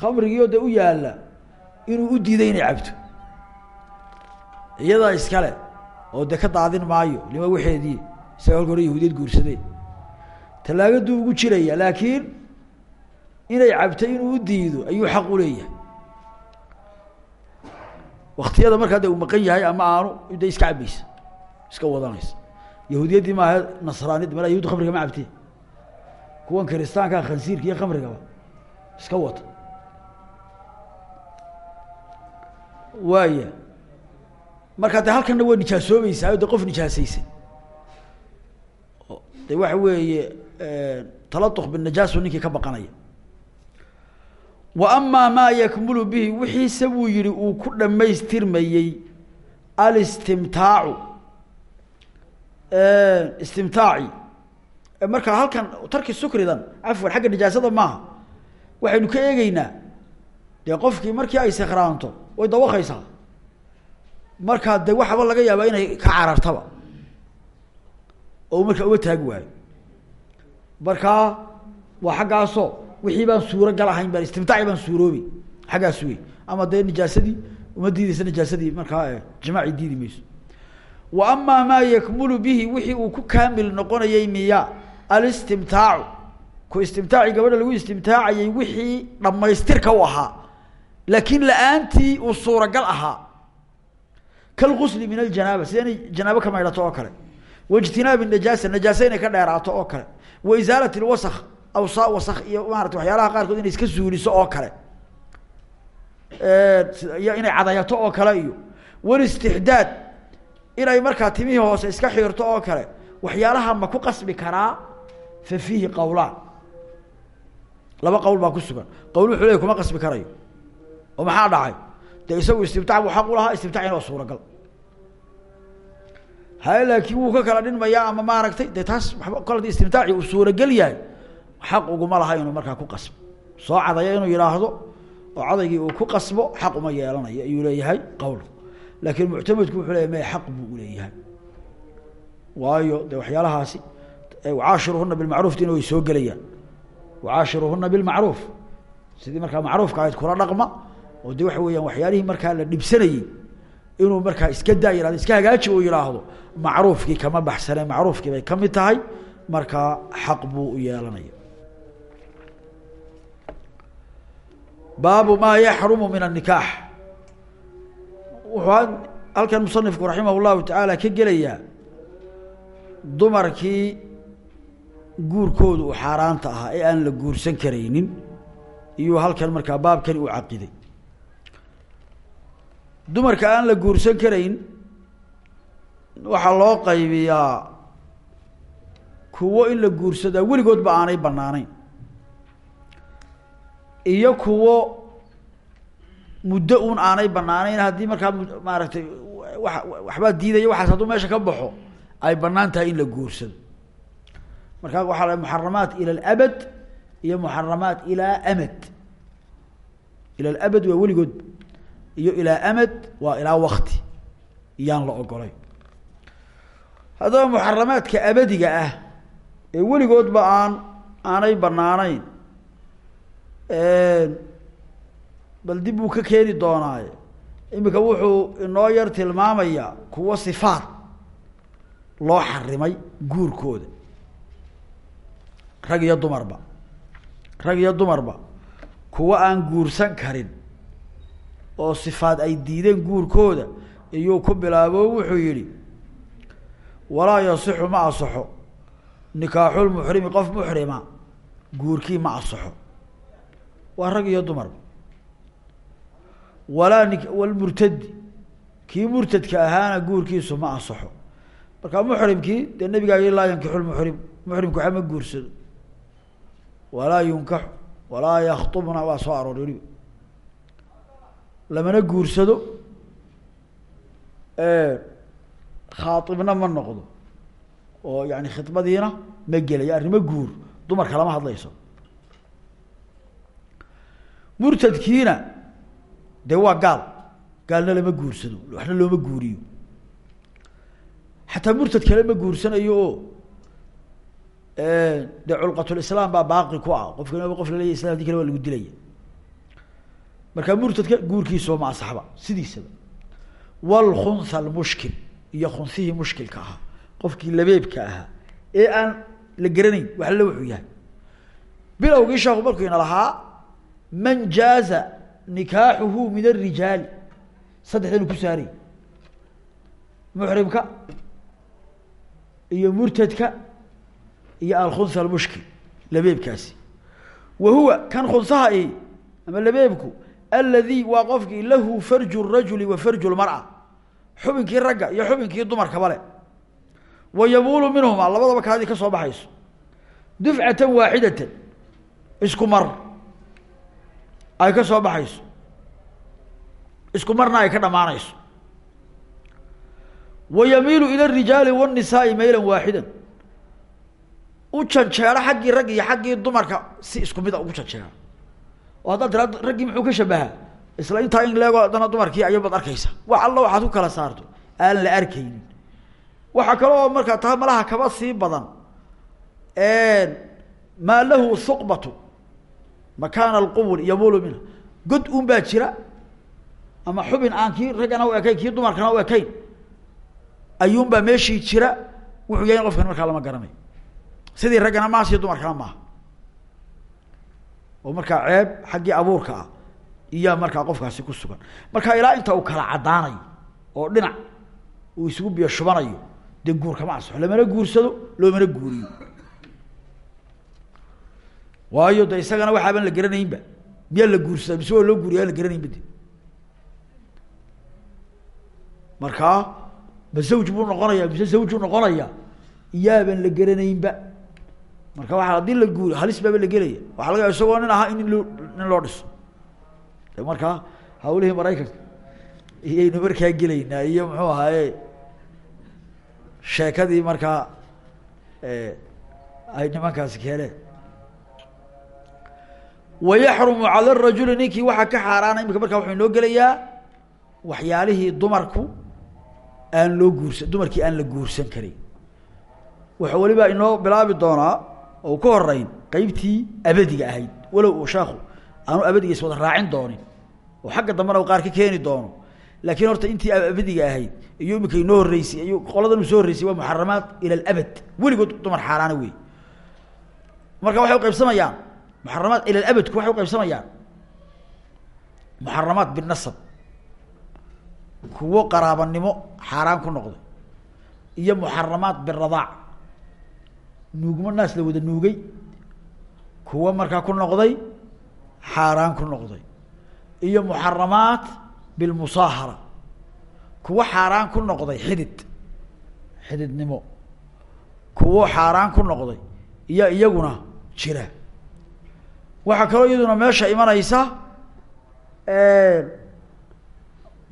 khamrigii oo de u yaalla inuu u diiday inay cabto. Iyadaa iskale oo de ka daadin maayo lima waxeedii isaga halka hore yahuudiyad guursadeen. Talaagaduu ugu jiraya laakiin inay cabtay inuu u diido ayuu xaq uleeyahay waktiyada markaa de uu maqan yahay ama aanu de iska cabaysa iska wadanaysa. Yahuudiyaddii maaha nasraaniyadda mala yahud khamriga ma cabtee. Kuwan kiristaankaa khansiirka iyo khamrigaba iska wata. Waaya markaa de halkanna waa nijaasoobaysaa de qof nijaasaysay de waxa weeye taladuq binajaasu ninkii ka baqanaya wa amaa maa yakmulu bihi wixiise buu yihi uu ku dhamaystirmayey alistimtaacu. Istimtaaci. Marka halkan tarki sukridan cafwan xagga nijaasada maaha waxaynu ka eegeynaa dee qofkii markii ay sekraanto way dawakaysaa markaa de waxaba laga yaabaa inay ka carartaba. Oo markaa uga taagi waayo. Markaa waa xaggaasoo wixii baan suuro gal ahayn baan istimtaaci baan suuroobi. Xaggaas wey ama dee nijaasadii uma diideysa nijaasadii markaa jimaaci diidi mayso. Wa amaa maa yakmulu bihi wixii uu ku kaamil noqonayay miya alistimtaacu. Ku istimtaaci gabadha lagu istimtaacayay wixii dhamaystirka u ahaa. Laakiin la'aantii uu suuragal ahaa. Kalgusli min aljanaaba sida janaabo ka maydhato oo kale. Waijtinaabi najaasa najaasa inay ka dheeraato oo kale. Wa isaalat lwasak awsaa wasak iyo maarata waxyaalaha qaarkood inay iska suuliso oo kale. Iyo inay cadayato oo kale iyo walistixdaad inay markaa timihii hoose iska xiirto oo kale waxyaalaha ma ku qasbi karaa? Fa fiihi qawlaan. Laba qowl baa ku sugan. Qowl wuxuu ley kuma qasbi karayo. Oo maxaa dhacay? Dee isagu istimtaac buu xaq u lahaa istimtacina waa suuragal. Haye laakiin wuu ka kala dhinmayaa ama maaragtay dee taas waba kol haddii istimtaaci uu suuragal yahay xaq uguma laha inuu markaa ku qasbo. Soo cadaya inuu yidhaahdo oo cadaygii uu ku qasbo xaq uma yeelanayo ayuu leeyahay qowlku laakiin muctamedku wuxuu leeyahy me xaq buu uleeyahay waayo de waxyaalahaasi wacaashiruhuna bilmacruuftina way soo gelayaan. Wacaashiruhuna bilmacruuf sidii markaa macruufka ahayd kula dhaqma oo de waxa weeyaan waxyaalihii markaa la dhibsanayey inuu markaa iska daa yihahdo iska hagaaji uu yidhaahdo macruufkii kama baxsane macruufkii bay ka mid tahay markaa xaq buu u yeelanaya baabu maa yaxrumu min anikaax wuxuu halkan musanifku raximah llahu tacaala ka gelayaa dumarkii guurkoodu u xaaraanta ahaa ee aan la guursan karaynin iyuu halkan markaa baabkan u caqiday. Dumarka aan la guursan karayn waxaa loo qaybiyaa kuwo in la guursadaa weligoodba aanay bannaanayn iyo kuwo muddo uun aanay banaanayn haddii markaa maaragtay wa waxbaa diidaya waxaas hadduu meesha ka baxo ay bannaan tahay in la guursado. Markaa waxaa la muxaramaat ila alabad iyo muxaramaat ilaa amad. Ila alabad waa weligoodba iyo ilaa amad waa ilaa wakti iyaan la ogolay haddaba muxaramaadka abadiga ah ee weligoodba aan aanay banaanayn bal dib buu ka keeni doonaaye. Imika wuxuu inoo yar tilmaamayaa kuwo sifaat loo xarimay guurkooda. Rag iyo dumarba. Rag iyo dumarba. Kuwo aan guursan karin oo sifaad ay diideen guurkooda iyuu ku bilaabo wuxuu yihi walaa yasixu ma asaxo. Nikaaxulmuxrimi qof muxrima guurkii ma asaxo waa rag iyo dumarba walaa ni walmurtadi kii murtadka ahaana guurkiisu ma asaxo markaa muxrimkii dee nabigaa yii laa yankixu lmuxrim muxrimku waxa ma guursado. Walaa yunkaxu walaa yakhtubna waa soo aroor weliba lamana guursado khaaibna ma noqdo. Oo yani khibadiina ma gelayo arrimo guur dumarka lama hadlayso murtadkiina dee waa gaal. Gaalna lama guursado waxna looma guuriyo. Xataa murtad kale ma guursanayo oo dee culqatulislaam baa baaqi ku ah. Qofka qof laleya islam haddii kale waa lagu dilaya. Markaa murtadka guurkiisaba ma asaxba sidiisaba. Wlkhunha almushkil iyo khunhihii mushkilka ahaa. Qofkii labeebka ahaa ee aan la geranayn wax la wuxuu yahay. Bilowgii sheeku markuu ina lahaa man jaaza nikaaxuhu min arijaali saddexdanu ku saaray muxrimka iyo murtadka iyo alkhunha almushkil labeebkaasi. Wa huwa kan khunhaha i ama labeebku aladi waa qofkii lahu farju rajuli wa farju lmar'a xubinkii ragga iyo xubinkii dumarkaba le. Wa yabuulu minhuma labadaba kaadii ka soo baxayso. Dufcatan waaxidatan isku mar ay ka soo baxayso. Isku marna ay ka dhamaanayso. Wa yamiilu ila rijaali wاnisaai maylan waaxida u janjeero xaggii rag iyo xaggii dumarka si isku mid a ugu janjeero oo haddaad tiraado raggii muxuu ka shabahaa isla intaa in leego haddana dumarkii ayabaad arkaysa. Wax alla waxaad ku kala saarto. Aan la arkaynin. Waxaa kale oo markaa taa malaha kaba sii badan. Maa lahu huqbatu makaana alqubul yamulu minha god un baa jira ama xubin aan kii raggana u ekayn kii dumarkana u ekayn ayuun baa meeshii jira wuxuu yahay qofkan markaa lama garanayo. Sidii raggana maaha sidii dumarkana maaha. Oo markaa ceeb xaggii abuurka ah iyaa markaa qofkaasi ku sugan. Marka ilaa inta uu kala caddaanayo oo dhinac uu isugu biyo shubanayo dee guurkama asaxo lamana guursado loomana guuriyo waayo de isagana waxaaban la garanaynba. Miyaa la guursadaa? Mise waa loo guuriya aan la garanaynba de markaa ma zawj buu noqonaya mise zawjuu noqonaya iyaaban la garanaynba. Marka waa haddii la guuri halis baaba la gelaya. Waxaa laga isagoo nin ahaa in loo nin loo dhiso. De markaa hawlihii maraykanka iyaynu markaa gelaynaa iyo muxuu ahaaye sheekadii markaa ay nimankaasi keeneen wayaxrumu cala rajuli ninkii waxaa ka xaaraana imika markaa wuxuu inoo gelayaa waxyaalihii dumarku aan loo guursan dumarkii aan la guursan karin wuxuu weliba inoo bilaabi doonaa oo ka horeyn qeybtii abadiga ahayd walow uu sheekhu aanu abadigiis wada raacin doonin oo xagga dambena u qaar ka keeni doono laakiin horta intii abadiga ahayd iyo imika inoo horreysay iyo qoladan soo horreysay waa muxaramaat ila alabad weligood dumar xaaraana wey marka waxay uqaybsamayaan muxaramaat ila alabadku waxay uqaybsamayaan muxaramaat binasab kuwo qaraabanimo xaaraan ku noqday. Iyo muxaramaat biradaac nuugmo naas la wada nuugay. Kuwo markaa ku noqday xaaraan ku noqday. Iyo muxaramaat bilmusaahara kuwo xaaraan ku noqday xidid. Xididnimo. Kuwo xaaraan ku noqday iyo iyaguna jira waxaa kaloo iyaduna meesha imanaysa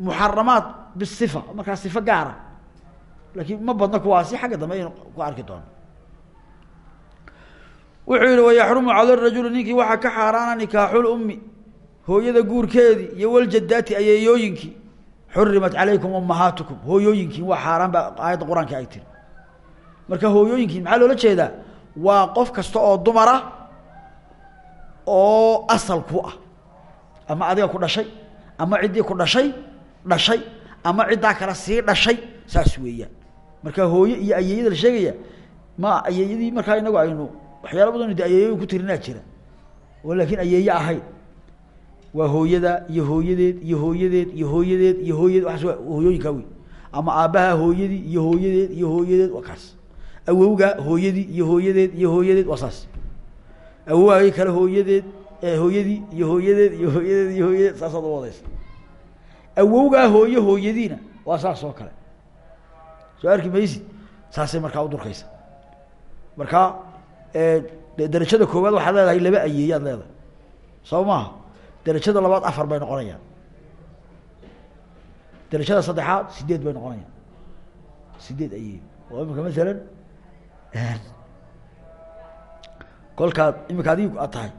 muxaramaat bisifa markaa sifo gaara. Laakiin ma badna kuwaasi xagga dambe aynu ku arki doono. Wuxuu yihi wayaxrumu cala rajuli ninkii waxaa ka xaaraana nikaaxul ummi. Hooyada guurkeedii iyo waljadaati ayeeyooyinkii. Xurimat calaykum ummahaatukum. Hooyooyinkiin waa xaaraan baa aayadda qur'aanka ay tiri marka hooyooyinkiin maxaa loola jeedaa? Waa qof kasta oo dumara oo asal ku ah. Ama adiga ku dhashay ama ciddii ku dhashay dhashay ama ciddaa kale sii dhashay saas weeyaan. Marka hooye iyo ayeeyada la sheegaya ma ayeeyadii markaa inagu aynu waxyaala badan de ayeeyoyin ku tirinaa jira oo laakiin ayeeye ahayn. Waa hooyada iyo hooyadeed iyo hooyadeed iyo hooyadeed iyo hooyadeed waaas waa hooyooyinkaa wey ama aabbaha hooyadii iyo hooyadeed iyo hooyadeed waa kaas. Awowga hooyadii iyo hooyadeed iyo hooyadeed waa saas awowgaagii kale hooyadeed hooyadii iyo hooyadeed iyo hooyadeed iyo hooyadeed saasaad u wadaysa awowgaa hooye hooyadiina waa saas oo kale. Soo arki maysid saasay markaa u durkaysa. Marka darajada koowaad waxaad leedahay laba ayeeyaad leedahay. Soo maaha darajada labaad afar bay noqonayaan. Darajada saddexaad sideed bay noqonayaan. Sideed ayeeyo oo imika masalan kolkaad imika adigu aad tahay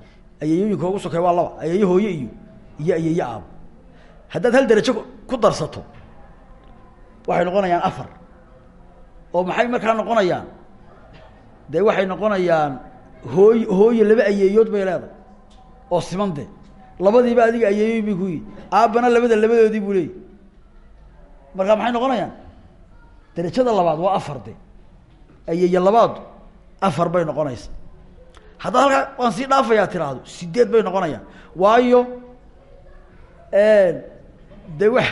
ayeeyooyinka ugu sokeey waa laba ayeeye hooye iyo iyo ayeeye aabo haddaad hal derajo ku darsato waxay noqonayaan afar. Oo maxay markaa noqonayaan? Dee waxay noqonayaan hooy hooye laba ayeeyood bay leedahay. Oo siman de labadiiba adiga ayeeyoy bay ku yihi aabbana labada labadoodii buu leeyay markaa maxay noqonayaan? Derajada labaad waa afar de ayeeye labaad afar bay noqonaysa haddaad halkaa waan sii dhaafayaa tiraahdo sideed bay noqonayaan. Waayo de wa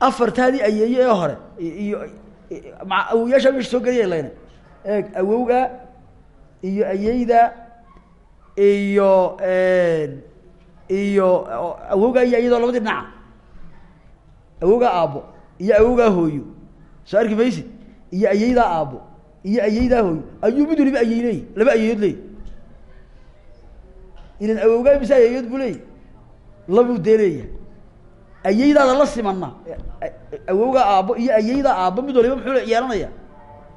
afartaadii ayeeye ee hore iyo ma awowyaashaa meesha soo geliya layna eeg awowga iyo ayeyda iyo iyo awowgaa iyo ayadoo labadii dhinaca awowgaa aabbo iyo awowgaa hooyo. Soo arki maysid iyo ayeydaa aabbo iyo ayeydaa hooyo ayuu mid waliba ayey leey laba ayeeyood leey ilan awowgaa mise ayeeyood buu leey labuu dee la simana awowgaa aabbo iyo ayeydaa aabbo mid waliba muxuu yeelanaya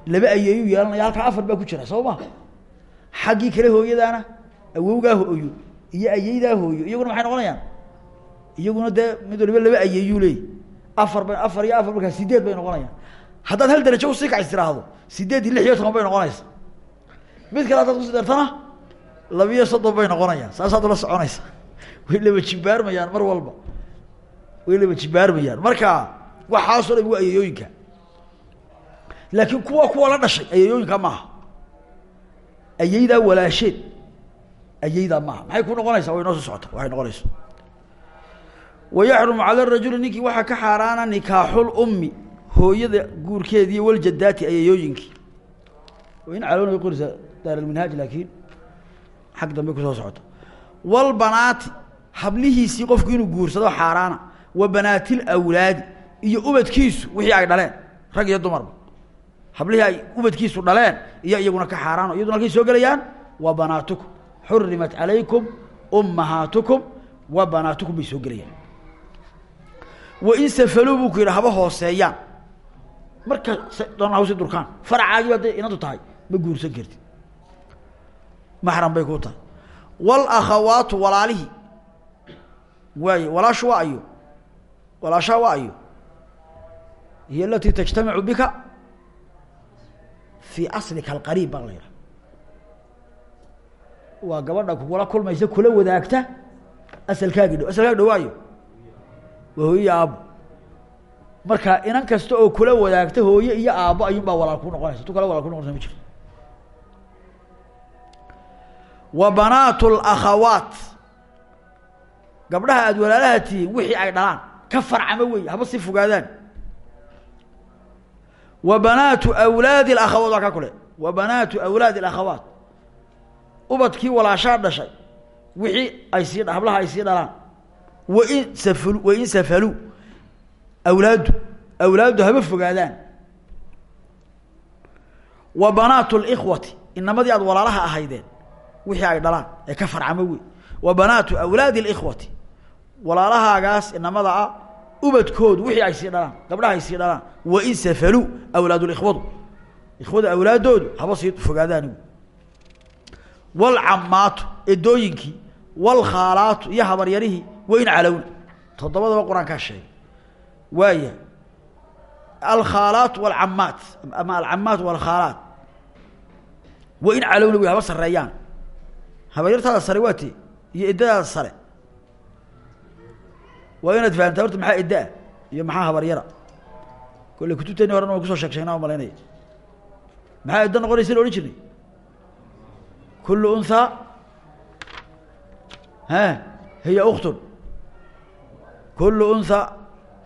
laba ayeeyuu yeelanaya halkaa afar baa ku jira soo ma xaggii kale hooyadaana awowgaa hooyo iyo ayeydaa hooyo. Iyaguna maxay noqonayaan? Iyaguna dee mid waliba laba ayeeyuu leey afar bay afar iyo afar markaa sideed bay noqonayaan haddaad hal darajo u sii kacis tiraahdo sideed iyo iyo toban bay noqonaysa. Mid kale haddaad kusi dartana labiyo soddon bay noqonayaan. Saasaad ula soconaysa. Way laba jibaarmayaan mar walba. Way laba jibaarmayaan marka waxaasoo dhan waa ayeeyooyinka. Laakiin kuwa kuwa la dhashay ayeeyooyinka maaha ayeydaa walaasheed. Ayeydaa maaha maxay ku noqonaysaa? Way noo soo socota. Waxay noqonaysa wayaxrumu cala rajuli ninkii waxaa ka hooyada guurkeedii waljadaati ayeeyooyinkii in caloona way qoraysaa daaralminhaaj laakiin xag dambe ku soo socota. Walbanaati hablihiisii qofku inuu guursado xaaraana wa banaatil awlaadi iyo ubadkiisu wixii ay dhaleen rag iyo dumarba hablihii ay ubadkiisu dhaleen iyo iyaguna ka xaaraano iyaduna halkay soo gelayaan wa banaatukum. Xurimat calaykum ummahaatukum wa banaatukum bay soo gelayaan. Wain safaluu buu ku yidhi haba hooseeyaan marka doona hawsi durkaan faracaagii baa dee inadu tahay ma guursan kartid. Maxram bay ku tahay. Walakhawaatu walaalihii waaye walaashu waa ayo walaashaa waa ayo hiy alatii tajtamicu bika fii aslika alqariib baa la yidhaha waa gabadha kulmaysa kula wadaagta asalkaagii dhow. Asalkaagi dhow waayo? Waa hooyiya aabo marka inan kasta oo kula wadaagta hooye iyo aabbo ayuun baa walaal ku noqonaysa. Tu kale walal ku noqonaysa ma wa banaat lakhawaat gabdhaha aada walaalaha tihiin wixii ay dhalaan. Ka farcama wey haba si fogaadaan. Wa banaatu awlaadi akhawaat waa kule. Wa banaatu awlaadi alakhawaat ubadkii walaashaa dhashay wixii ay sii hablaha ay sii dhalaan. Wain saflu wain safaluu awlaaddu awlaaddu haba fogaadaan wa banaatu likhwati inamadii aad walaalaha ahaydeen wixii ay dhalaan ee ka farcamo wey wa banaatu awlaadi اlikhwati walaalahaagaas inamada ah ubadkoodu wixii ay sii dhalaan gabdhaha ay sii dhalaan wain safaluu awlaad likhwadu ikhwada awlaadoodu haba sii fogaadaan wlcamaatu edooyinkii wlkhaalaatu iyo habaryarihii wain calowna waaya alkhaalaat wاlcamaat ama alcamaat wاlkhaalaat wain calowna way haba sareeyaan habaryartaada sare waa tee iyo eddadaada sare. Waa inaad fahamtaa horta maxaa edda-a iyo maxaa habaryara? Kolle kutubteeni horena waan ku soo sheeg sheegnaa malaynaya. Maxaa eddo noqonaysa la odhan jirnay? Kulu unhaa ha hiya uktun kulu unha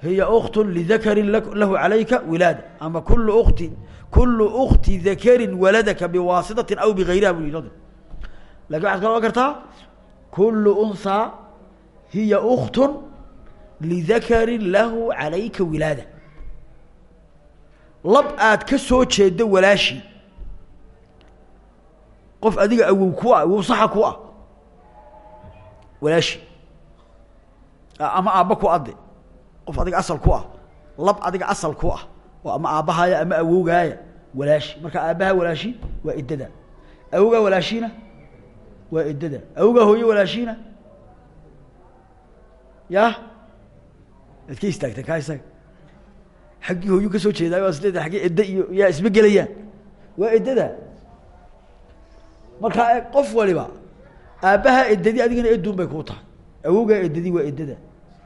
hiya ukt lidakarin lahu calayka wilaada. Ama kulu ukti kulu ukti dakarin waladaka biwaasitatin aw bigayriha bu laakiin waxad kala ohan kartaa kulu unhaa hiya uktun lidakarin lahu calayka wilaada. Lab aad ka soo jeedo walaashii. Qof adiga awow ku ah awow saxa ku ah. Walaashi ama aabba ku adde qof adiga asal ku ah lab adiga asal ku ah oo ama aabbahaaya ama awowgaaya walaashi. Marka aabbaha walaashi waa iddada. Awowgaa walaashiina waa iddada. Awowgaa hooye walaashiina? Ya ad ka istaagteen kaa isaga xaggii hooyu ka soo jeedaayo waa isleeda aggii idda iyo yaa isma gelayaan waa iddada. Markaa qof waliba aabbaha eddadii adigana edduun bay kuu tahay. Awowgaa eddadii waa eddada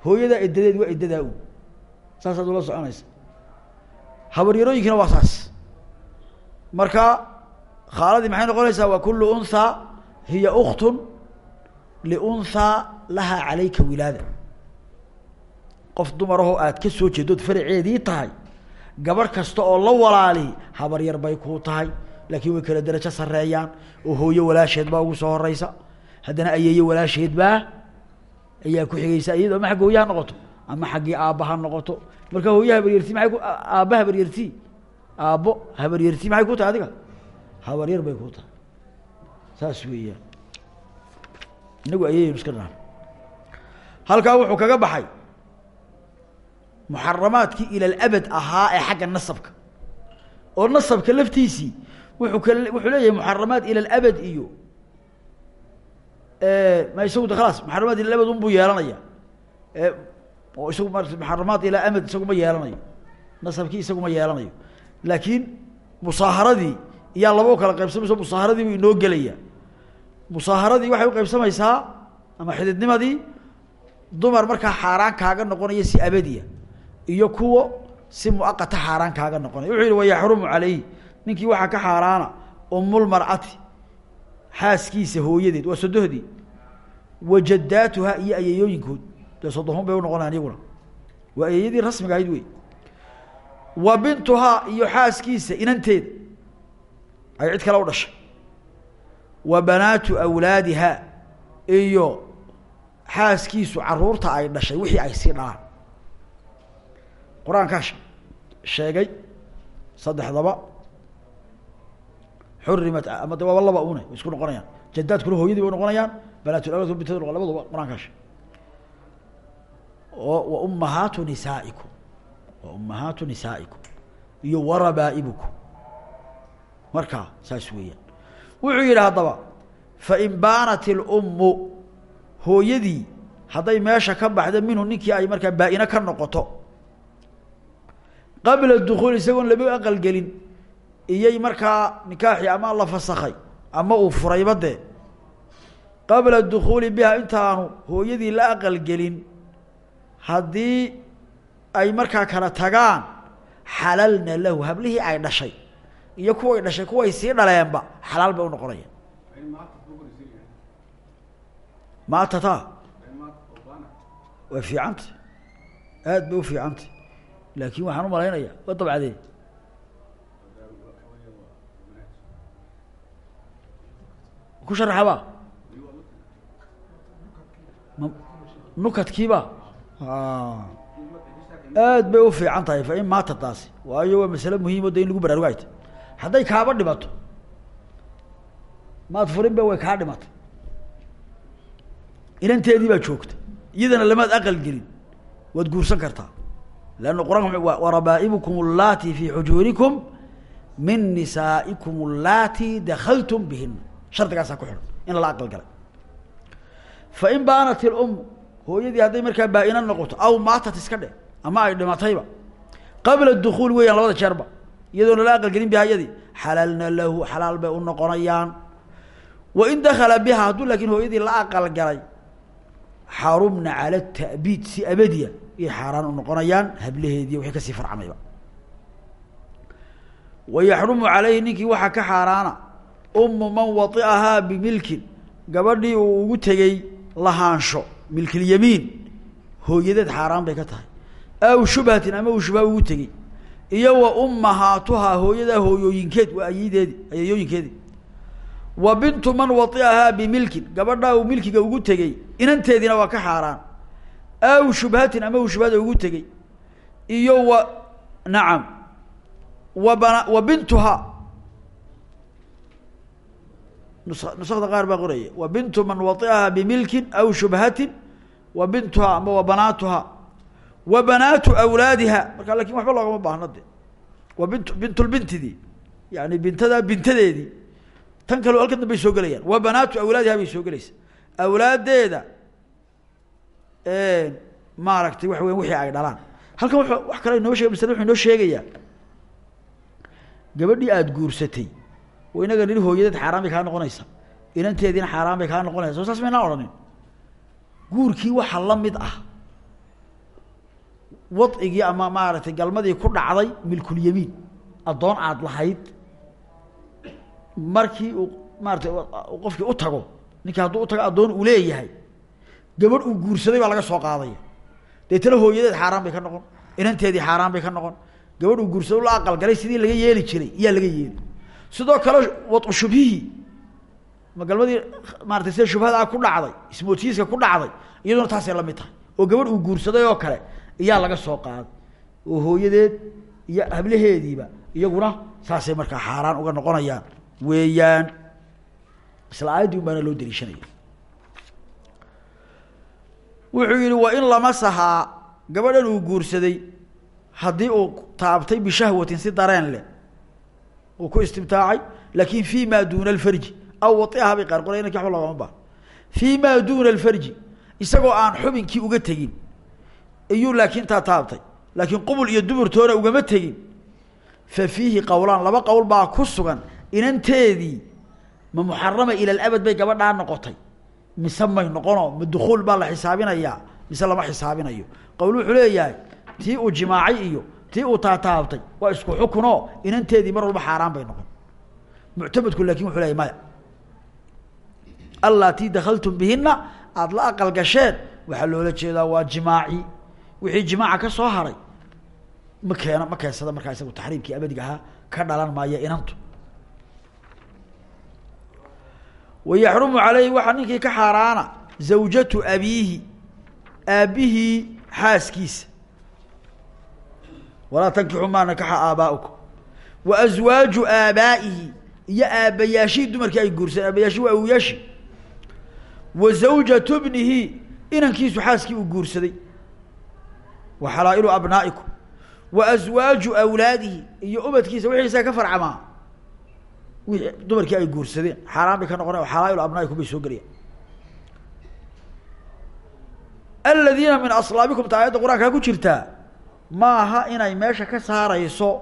hooyadaa eddadeed waa eddadaa u. Saasaad ula soconaysa. Habaryarooyinkiina waa saas. Marka khaaladii maxay noqonaysaa? Waa kulu unhaa hiya uktun liunhaa lahaa calayka wilaada. Qof dumarahoo aad ka soo jeedood faraceedii tahay gabarh kasta oo la walaali habaryar bay kuu tahay. Laakiin way kala derajo sareeyaan oo hooyo walaasheed baa ugu soo horeysa haddana ayeeye walaasheed baa ayaa ku xigeysa iyado ama xagga hooye ha noqoto ama xaggii aabba ha noqoto. Marka hooye habaryarti maay aabba habaryarti aabbo habaryarti maxay ku tahay adiga? Habaryar bay ku tahay. Saas weeyaan. Inagu ayeynu iska dhaan halkaa wuxuu kaga baxay muxaramaadkii ila alabad ahaa ee xagga nasabka. Oo nasabka laftiisii wuxuu ka wuxuu leeyahay muxaramaat ila alabad iyo ma isagu de khalaas muxaramaat ila alabad un buu yeelanaya oo isagu ma muxaramaat ilaa amad isagu ma yeelanayo nasabkii isagu ma yeelanayo. Laakiin musaaharadii iyaa laba kala qaybsamayso musaaharadii buu inoo gelaya musaaharadii waxay u qaybsamaysaa ama xididnimadii dumar markaa xaaraan kaaga noqonaya si abadiya iyo kuwo si muaqata xaaraan kaaga noqonaya. Wuxuu yihi wayaxrumu calayhi. Ninkii waxaa ka xaaraana umulmar'ati xaaskiisa hooyadeed waa sodohdii wa jadaatuha iyo ayayooyinkood dee sodohon bay unoqonayan iyaguna. Waa ayayadii rasmiga ahayd wey wa bintuhaa iyo xaaskiisa inanteeda ay cid kale u dhashay. Wa banaatu awlaadiha iyo xaaskiisu carruurta ay dhashay wixii ay sii dhalaan. Qur'aankaa sheegay saddexdaba xurimat ama de waaba laba une isku noqonayaan. Jadaadkuna hooyadii bay unoqonayaan banaatulawlad bintad labaduba qur'aankaa sheeg oo wa ummahaatu nisaa'ikum wa ummahaatu nisaa'ikum iyo warabaa'ibukum markaa saas weeyaan. Wuxuu yidhi haddaba fain baanat ilummu hooyadii hadday meesha ka baxda minhu ninkii ay markaa baa-ine ka noqoto qabla dukuul isagoon laba aqalgelin iyay markaa nikaaxii ama la fasakay ama uu furayba dee qabla dukuuli biha intaanu hooyadii la aqalgelin haddii ay markaa kala tagaan xalalna lahu hablihii ay dhashay iyo kuway dhashay kuway sii dhaleenba xalaal bay unoqonayaan maatata way fiicanta aad bay ufiicanta laakin waxaan u malaynaya wa dabcadee ku sharaxaba nukadkiiba? Aad bay ufiican tahay fa in maata taasi. Waayo waa masale muhiimo de in lagu baraarugayta hadday kaaba dhimato maad furin ba way kaa dhimatay. Inanteedii baa joogta iyadana lamaad aqal gelin. Waad guursan kartaa. Leanna qur'aanka warabaa'ibukum allati fi xujuurikum min nisaa'ikum allati dakaltum bihina shardigaasaa ku xidhan in lala aqal galay. Fa in baanat ilum hooyadii hadday markaa baa-ina noqoto aw maatat iska dhe ama ay dhimatayba qabla dukuul weeyaan labada jeerba iyadoona la aqal gelin bihayadii xalaalna lahu xalaal bay u noqonayaan. Wain dakala biha hadduu laakiin hooyadii la aqal galay xarumna cala ta'biid si abadiya iyay xaaraan u noqonayaan hablaheediiy wixii ka sii farcamayba wa yaxrumu calayhi ninkii waxaa ka umu man wai'ahaa bimilkin. Gabadhii uu ugu tegey lahaansho milkilyamiin hooyadeed xaaraan bay ka tahay. Aw shubhatin ama uu shubha ugu tegey. Iyo wa ummahaatuhaa hooyadaa hooyooyinkeed waa ayideedi ayayooyinkeedii wa bintu man wai'ahaa bimilkin. Gabadhaa uu milkiga ugu tegey inanteediina waa ka xaaraan. Aw shubhatin ama uu shubhada ugu tegey. Iyo wa nacam wa bana wa bintuhaa nus nusakda qaar baa qoraya. Wa bintu man wai'ahaa bimilkin aw shubhatin wa bintuhaa ama wa banaatuhaa wa banaatu awlaadiha. Marka laakiin waxba loogama baahno de wa bint bintulbintidii yani bintadaa bintadeedii. Tan kaleo halkan dambay soo gelayaan. Wa banaatu awlaadiha bay soo gelaysa. Awlaaddeeda maaragtay waxa weya wixii ay dhalaan. Halkan w wax kale inoo sheg masle wuxuu inoo sheegayaa gabadhii aada guursatay wa inaga nin hooyadeed xaaraan bay kaa noqonaysaa. Inanteediina xaaraan bay kaa noqonaysa saas maynaa odhanin. Guurkii waxaa la mid ah. Wadcigii ama maaragtay galmadii ku dhacday milkulyamiin. Addoon aada lahayd. Markii uu maaratay qofkii u tago ninkii hadduu utago addoon uu leeyahay gabadh uu guursaday baa laga soo qaadaya. Deetana hooyadeed xaaraan bay ka noqon. Inanteedii xaaraan bay ka noqon. Gabadh uu guursaday la aqalgalay sidii laga yeeli jiray iyaa laga yeeli sidoo kale wadcu shubhihii ma galmadii maaratay sida shubhadaa ku dhacday ismootiiska ku dhacday iyaduna taasay la mid tahay. Oo gabadh uu guursaday oo kale iyaa laga soo qaaday. Oo hooyadeed iyo hablaheediiba iyaguna saasay markaa xaaraan uga noqonayaan. Weeyaan isla aayaddii baana loo daliishanaya wuxuu yihi wa in lamasahaa gabadhan uu guursaday haddii uu taabtay bishahwatin si dareen leh uu ku istibtaacay laakin fi ma duna alfarji aw waiaha bay qaar qoray inanki waba loogama baa fi ma duna alfarji isagoo aan xubinkii uga tegin iyuu laakiin taa taabtay. Laakiin qubul iyo duburtoona ugama tegin. Fa fiihi qowlaan laba qowl baa ku sugan inanteedii ma muxarama ila alabad bay gabadhaa noqotay. Mise may noqono ma dukuul baa la xisaabinayaa mise lama xisaabinayo. Qowl tii uu taataabtay waa isku xukunoo inanteedii mar walba xaaraan bay noqon. Muctamadku laakiin wuxuu leeyahy maya allatii dakaltum bihina aada la aqal gasheen waxaa loola jeedaa waa jimaaci. Wixii jimaaca ka soo haray ma keena ma keensada markaa isagu taxriimkii abadiga ahaa ka dhalan maaya inantu. Wayaxrumu caleyhi waxaa ninkii ka xaaraana zawjatu abiihi aabbihii xaaskiisa walaa tankixu maa nakaxa aabaa'ukum wa aswaaju aabaa'ihi iyo aabbayaashihii dumarkii ay guursadeen aabayaashii waa awiyaashi. Wa zawjatu bnihi inankiisu xaaskii uu guursaday. Wa xalaa'ilu abnaa'ikum. Wa aswaaju awlaadihi iyo ubadkiisa wixii isaga ka farcamaa wixii dumarkii ay guursadeen. Xaaraan bay ka noqona xalaa'ilu abnaa'ikum bay soo gelayaan aladiina min aslaabikum ta aayadda qur'aankaa ku jirtaa maaha inay meesha ka saarayso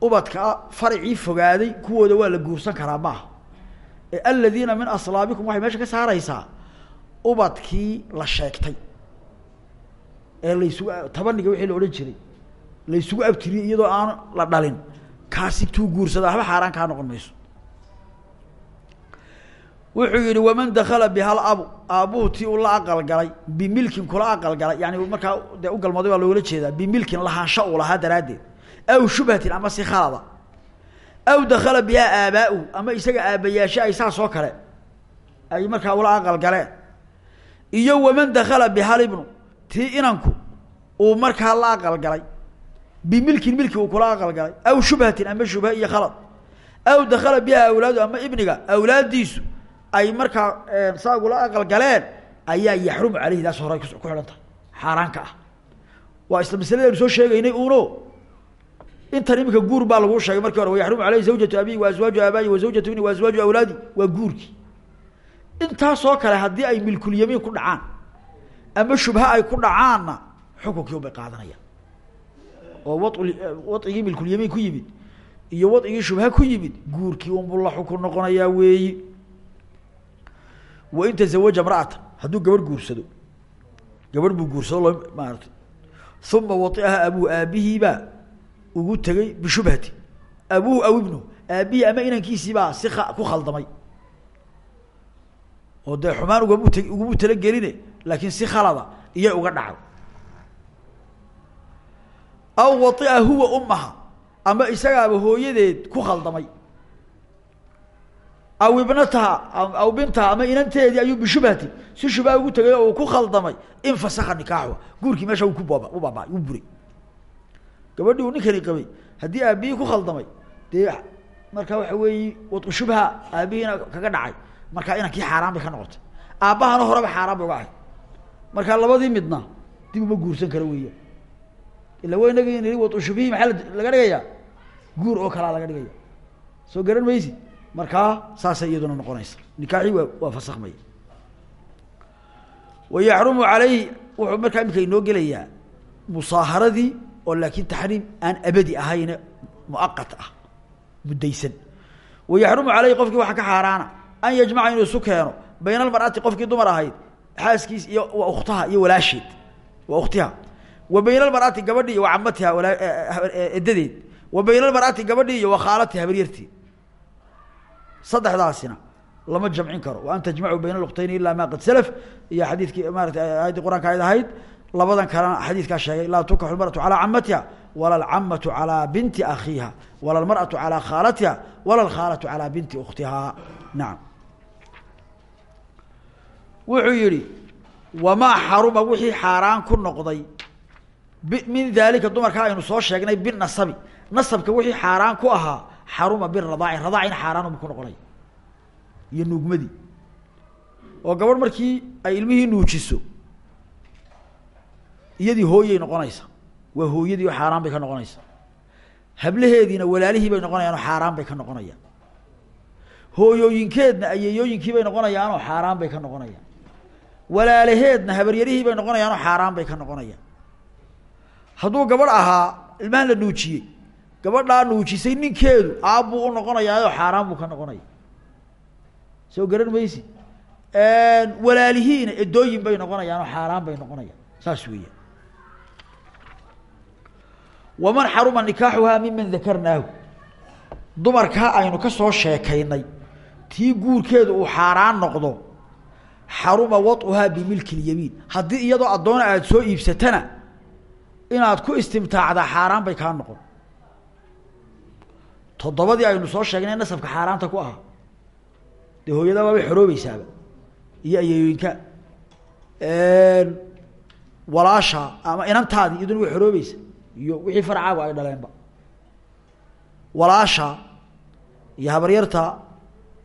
ubadka faricii fogaaday kuwooda waa la guursan karaa maaha. Ee aladiina min aslaabikum waxay meesha ka saaraysaa ubadkii la sheegtay. Ee laysugu tabaniga wixii la odhan jiray. Laysugu abtiriyey iyadoo aan la dhalin. Kaasi tuu guursada waxba xaaraan kaa noqon mayso wuxuu yihi waman dakala bihal abu. Aabbuhu tii uu la aqal galay bimilkin kula aqal galay yani markaa dee u galmooday baa loogala jeedaa bimilkin lahaansho uu lahaa daraaddeed. Aw shubhatin ama si khalada aw dakala bihaa aabaa'uhu ama isaga aabbayaashe ay saas oo kale ay markaa ula aqal galeen iyo waman dakala bihal ibnu tii inanku uu markaa la aqal galay bimilkin milki uu kula aqal galay aw shubhatin ama shubha iyo khalad. Aw dakala biha awlaadu ama ibniga awlaaddiisu ay markaa saagula aqal galeen ayaa yaxrumu caleyhi daas hore ku xidhan tahay ah. Waa isla masaladaynu soo sheegaynay uno intan iminka guur baa laguu sheegay markii hore wayaxrumu aleyhi zawjatu abiyi wa aswaaju aabaayi wa zawjatu ibni wa aswaaju awlaadi. Waa guurkii. Intaasoo kale haddii ay milkulyamiin ku dhacaan ama shubha ay ku dhacaanna xukunkii unbay qaadanayaan. Oo wa wadcigii milkulyamiin ku yimid iyo wadcigii shubha ku yimid guurkii unbuu la xukun noqonayaa weeyi wain tazawaja mra'atan hadduu gabarh guursado. Gabarh buu guursado maarata uma waiaha abuhu aabihiibaa ugu tegey bishubhati. Abuhu aw ibnuhu aabihii ama inankiisiibaa si ku khaldamay. Oo dee xumaan ugamu t ugumu talageline laakiin si khalada iyay uga dhacdo aw waia huwa umaha ama isagaaba hooyadeed ku khaldamay aw ibnataha aw bintaha ama inanteedii ayuu bishubhati si shubha ugu tegay oo uu ku khaldamay infasaka nikaaxuha guurkii meesha ku booba u baaba u buray. Gabadhii uu ninkani qabay. Haddii aabihii ku khaldamay dee markaa waxa weeyi wadu shubha aabihiina kaga dhacay. Markaa inankii xaaraan bay ka noqotay. Aabbahana horeba xaaraan uga ahay. Markaa labadii midna dib uma guursan karo weeya ila wa inagi wadu shubhihii maxaa laga dhigayaa? Guur oo kalaa laga dhigaya soo garan maysid markaa saasay iyaduna noqonaysa nikaaxii waa waa fasakmaya wa wuxuu markaa imika inoo gelayaa musaaharadii oo laakiin taxriim aan abadi ahayne muaqat ah muddaysan wa yaxrumu waxaa ka xaaraana an yajmaca inuu isu keeno bayna almar'ati qofkii dumar ahayd xaaskiis iyo wa ukhtaha iyo walaasheed wa ukhtiha wa bayna almar'ati gabadhii iyo wa camatiha edadeed wa bayna saddexdaasina lama jamcin karo. Wa an tajmacuu bayna luqtayni ilaa ma qad salaf. Iyo xadiidkii maarata aayaddii qur'aanka ayd ahayd labadan kalena xadiidkaa sheegay laa tunkaxu lmaratu calaa camatiha wala alcamatu calaa binti akhiiha wala almar'atu calaa khaalatiha wala alkhaalatu calaa binti ukhtihaa nacam wuxuu yihi wamaa xaruma wixii xaaraan ku noqday min daalika dumarkaa aynu soo sheegnay binasabi nasabka wixii xaaraan ku ahaa xaruma biradaaci radaacina xaaraan ku noqonaya iyo nuugmadii. Oo gabadh markii ay ilmihii nuujiso iyadii hooyay noqonaysa. Waa hooyadii oo xaaraan bay ka noqonaysa. Hablaheediina walaalihii bay noqonayaanoo xaaraan bay ka noqonayaan. Hooyooyinkeedna ayeeyooyinkii bay noqonayaanoo xaaraan bay ka noqonayaan. Walaalaheedna habaryarihii bay noqonayaanoo xaaraan bay ka noqonayaan. Hadduu gabadh ahaa ilmahan la nuujiyey gabadhaa nuujisay ninkeedu aabbuu u noqonayaayoo xaaraan buu ka noqonaya. Soo garan maysi walaalihiina edooyin bay noqonayaanoo xaaraan bay noqonayaan. Saas weeyaan. Waman xaruma nikaaxuhaa miman dakarnaahu. Dumarkaa aynu ka soo sheekaynay tii guurkeedu uu xaaraan noqdo xaruma waطuhaa bimilki اlyamiin haddii iyadoo addoona aada soo iibsatana inaad ku istimtaacdaa xaaraan bay kaa noqon toddobadii aynu soo sheegnay nasabka xaaraanta ku ahaa. Dee hooyadaa waabay xoroobeysaaba iyo ayeeyooyinka walaasha ama inantaadii iyaduna way xoroobeysa iyo wixii farcaagu ay dhaleenba. Walaasha iyo habaryarta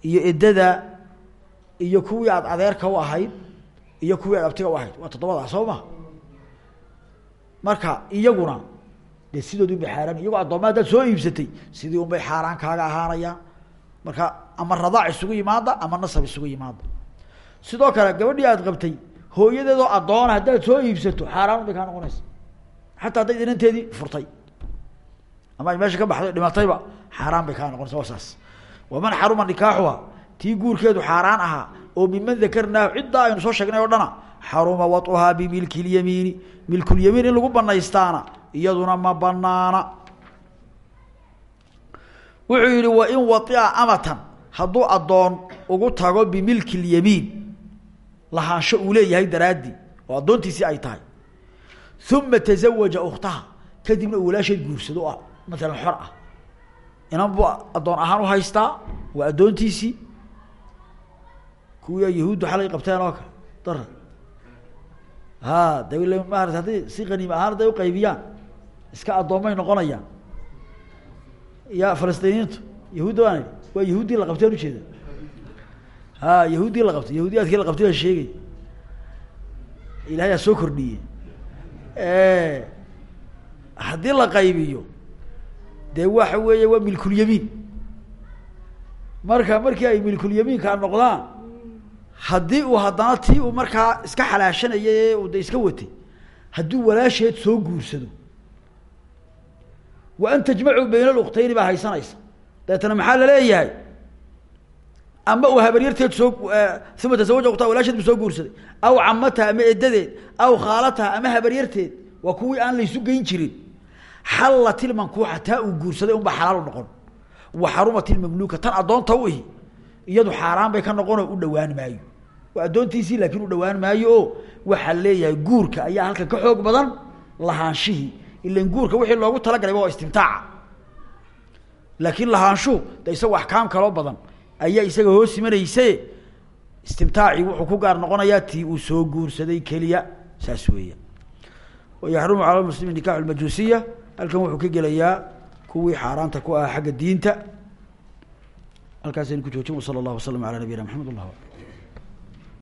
iyo edada iyo kuwii aad adeerka u ahayd iyo kuwii aad abtiga u ahayd. Waa toddobadaa soo ma marka iyaguna dee sidoodii bay xaaraan iyagoo addooma haddaad soo iibsatay sidii un bay xaaraan kaaga ahaanayaan marka ama radaac isugu yimaada ama nasab isugu yimaada. Sidoo kale gabadhii aad qabtay hooyadeedoo addoona haddaad soo iibsato xaaraan un bay kaa noqonaysa. Xataa hadday inanteedii furtay. Ama ay meesha ka baxday dhimatayba xaaraan bay kaa noqonaysa waa saas. Waman xaruma nikaaxuha tii guurkeedu xaaraan ahaa oo miman dakarnaahu ciddaa aynu soo sheegnay oo dhana xaruma waطuhaa bimilki اlyamiini milkulyamiin in lagu banaystaana iyaduna ma banaana wuxuu yihi wain waطia amatan. Hadduu addoon ugu tago bimilki اlyamiin lahaansho uu leeyahay daraaddii oo addoontiisii ay tahay. Uma tazawaja ukhtaha. Kadibna uu guursado ah maalan xor ah. Inan buu addoon ahaan uhaystaa waa addoontiisii. Kuwii yahuuddu xalay qabteen oo kale dara ha de maarata hadday si qaniim ahaan hadday uqaybiyaan iska addoomay noqonayaan. Ya falastiiniyiintu yahuudda waan idhi waa yahuuddii la qabteen ujeeda ha yahuuddii la qabtay yahuudiyaadkii la qabtay baa sheegay. Ilahay soo kordhiye haddii la qaybiyo dee waxa weeye waa milkulyamiin marka markii ay milkulyamiinka noqdaan haddii uu haddana tii uu markaa iska xalaashanaya ee uu de iska watay hadduu walaasheed soo guursado wa an tajmacuu bayna luktayni baa haysanaysa. Dabeetana maxaa la leeyahay ama uu habaryarteed soo uma tasawaja uktaa walaasheed bu soo guursaday. Aw camataha ama edadeed aw khaalataha ama habaryarteed waa kuwii aan laysu geyn jirin. Xallat ilmankuuxa taa uu guursaday unbaa xalaal u noqon. Wa xarumat ilmamluuka tan addoonta u ihi iyadu xaaraan bay ka noqonoo u dhawaan maayo. Waa addoontiisii laakiin u dhawaan maayo oo waxaa leeyahay guurka ayaa halkan ka xoog badan lahaanshihii ilan guurka wixii loogu talagalay waa istimtaaca laakiin lahaanshuhu de isaga axkaam kaloo badan ayaa isaga hoos imanayse istimtaacii wuxuu ku gaar noqonayaa tii uu soo guursaday keliya saas weeya. Wayaxrumu cala muslimi nikaxu lmajuusiya halkan wuxuu ka gelayaa kuwii xaaraanta ku ahaa xagga diinta. Halkaasaynu ku joojin sala allahu waslam ala nabiyina maxamed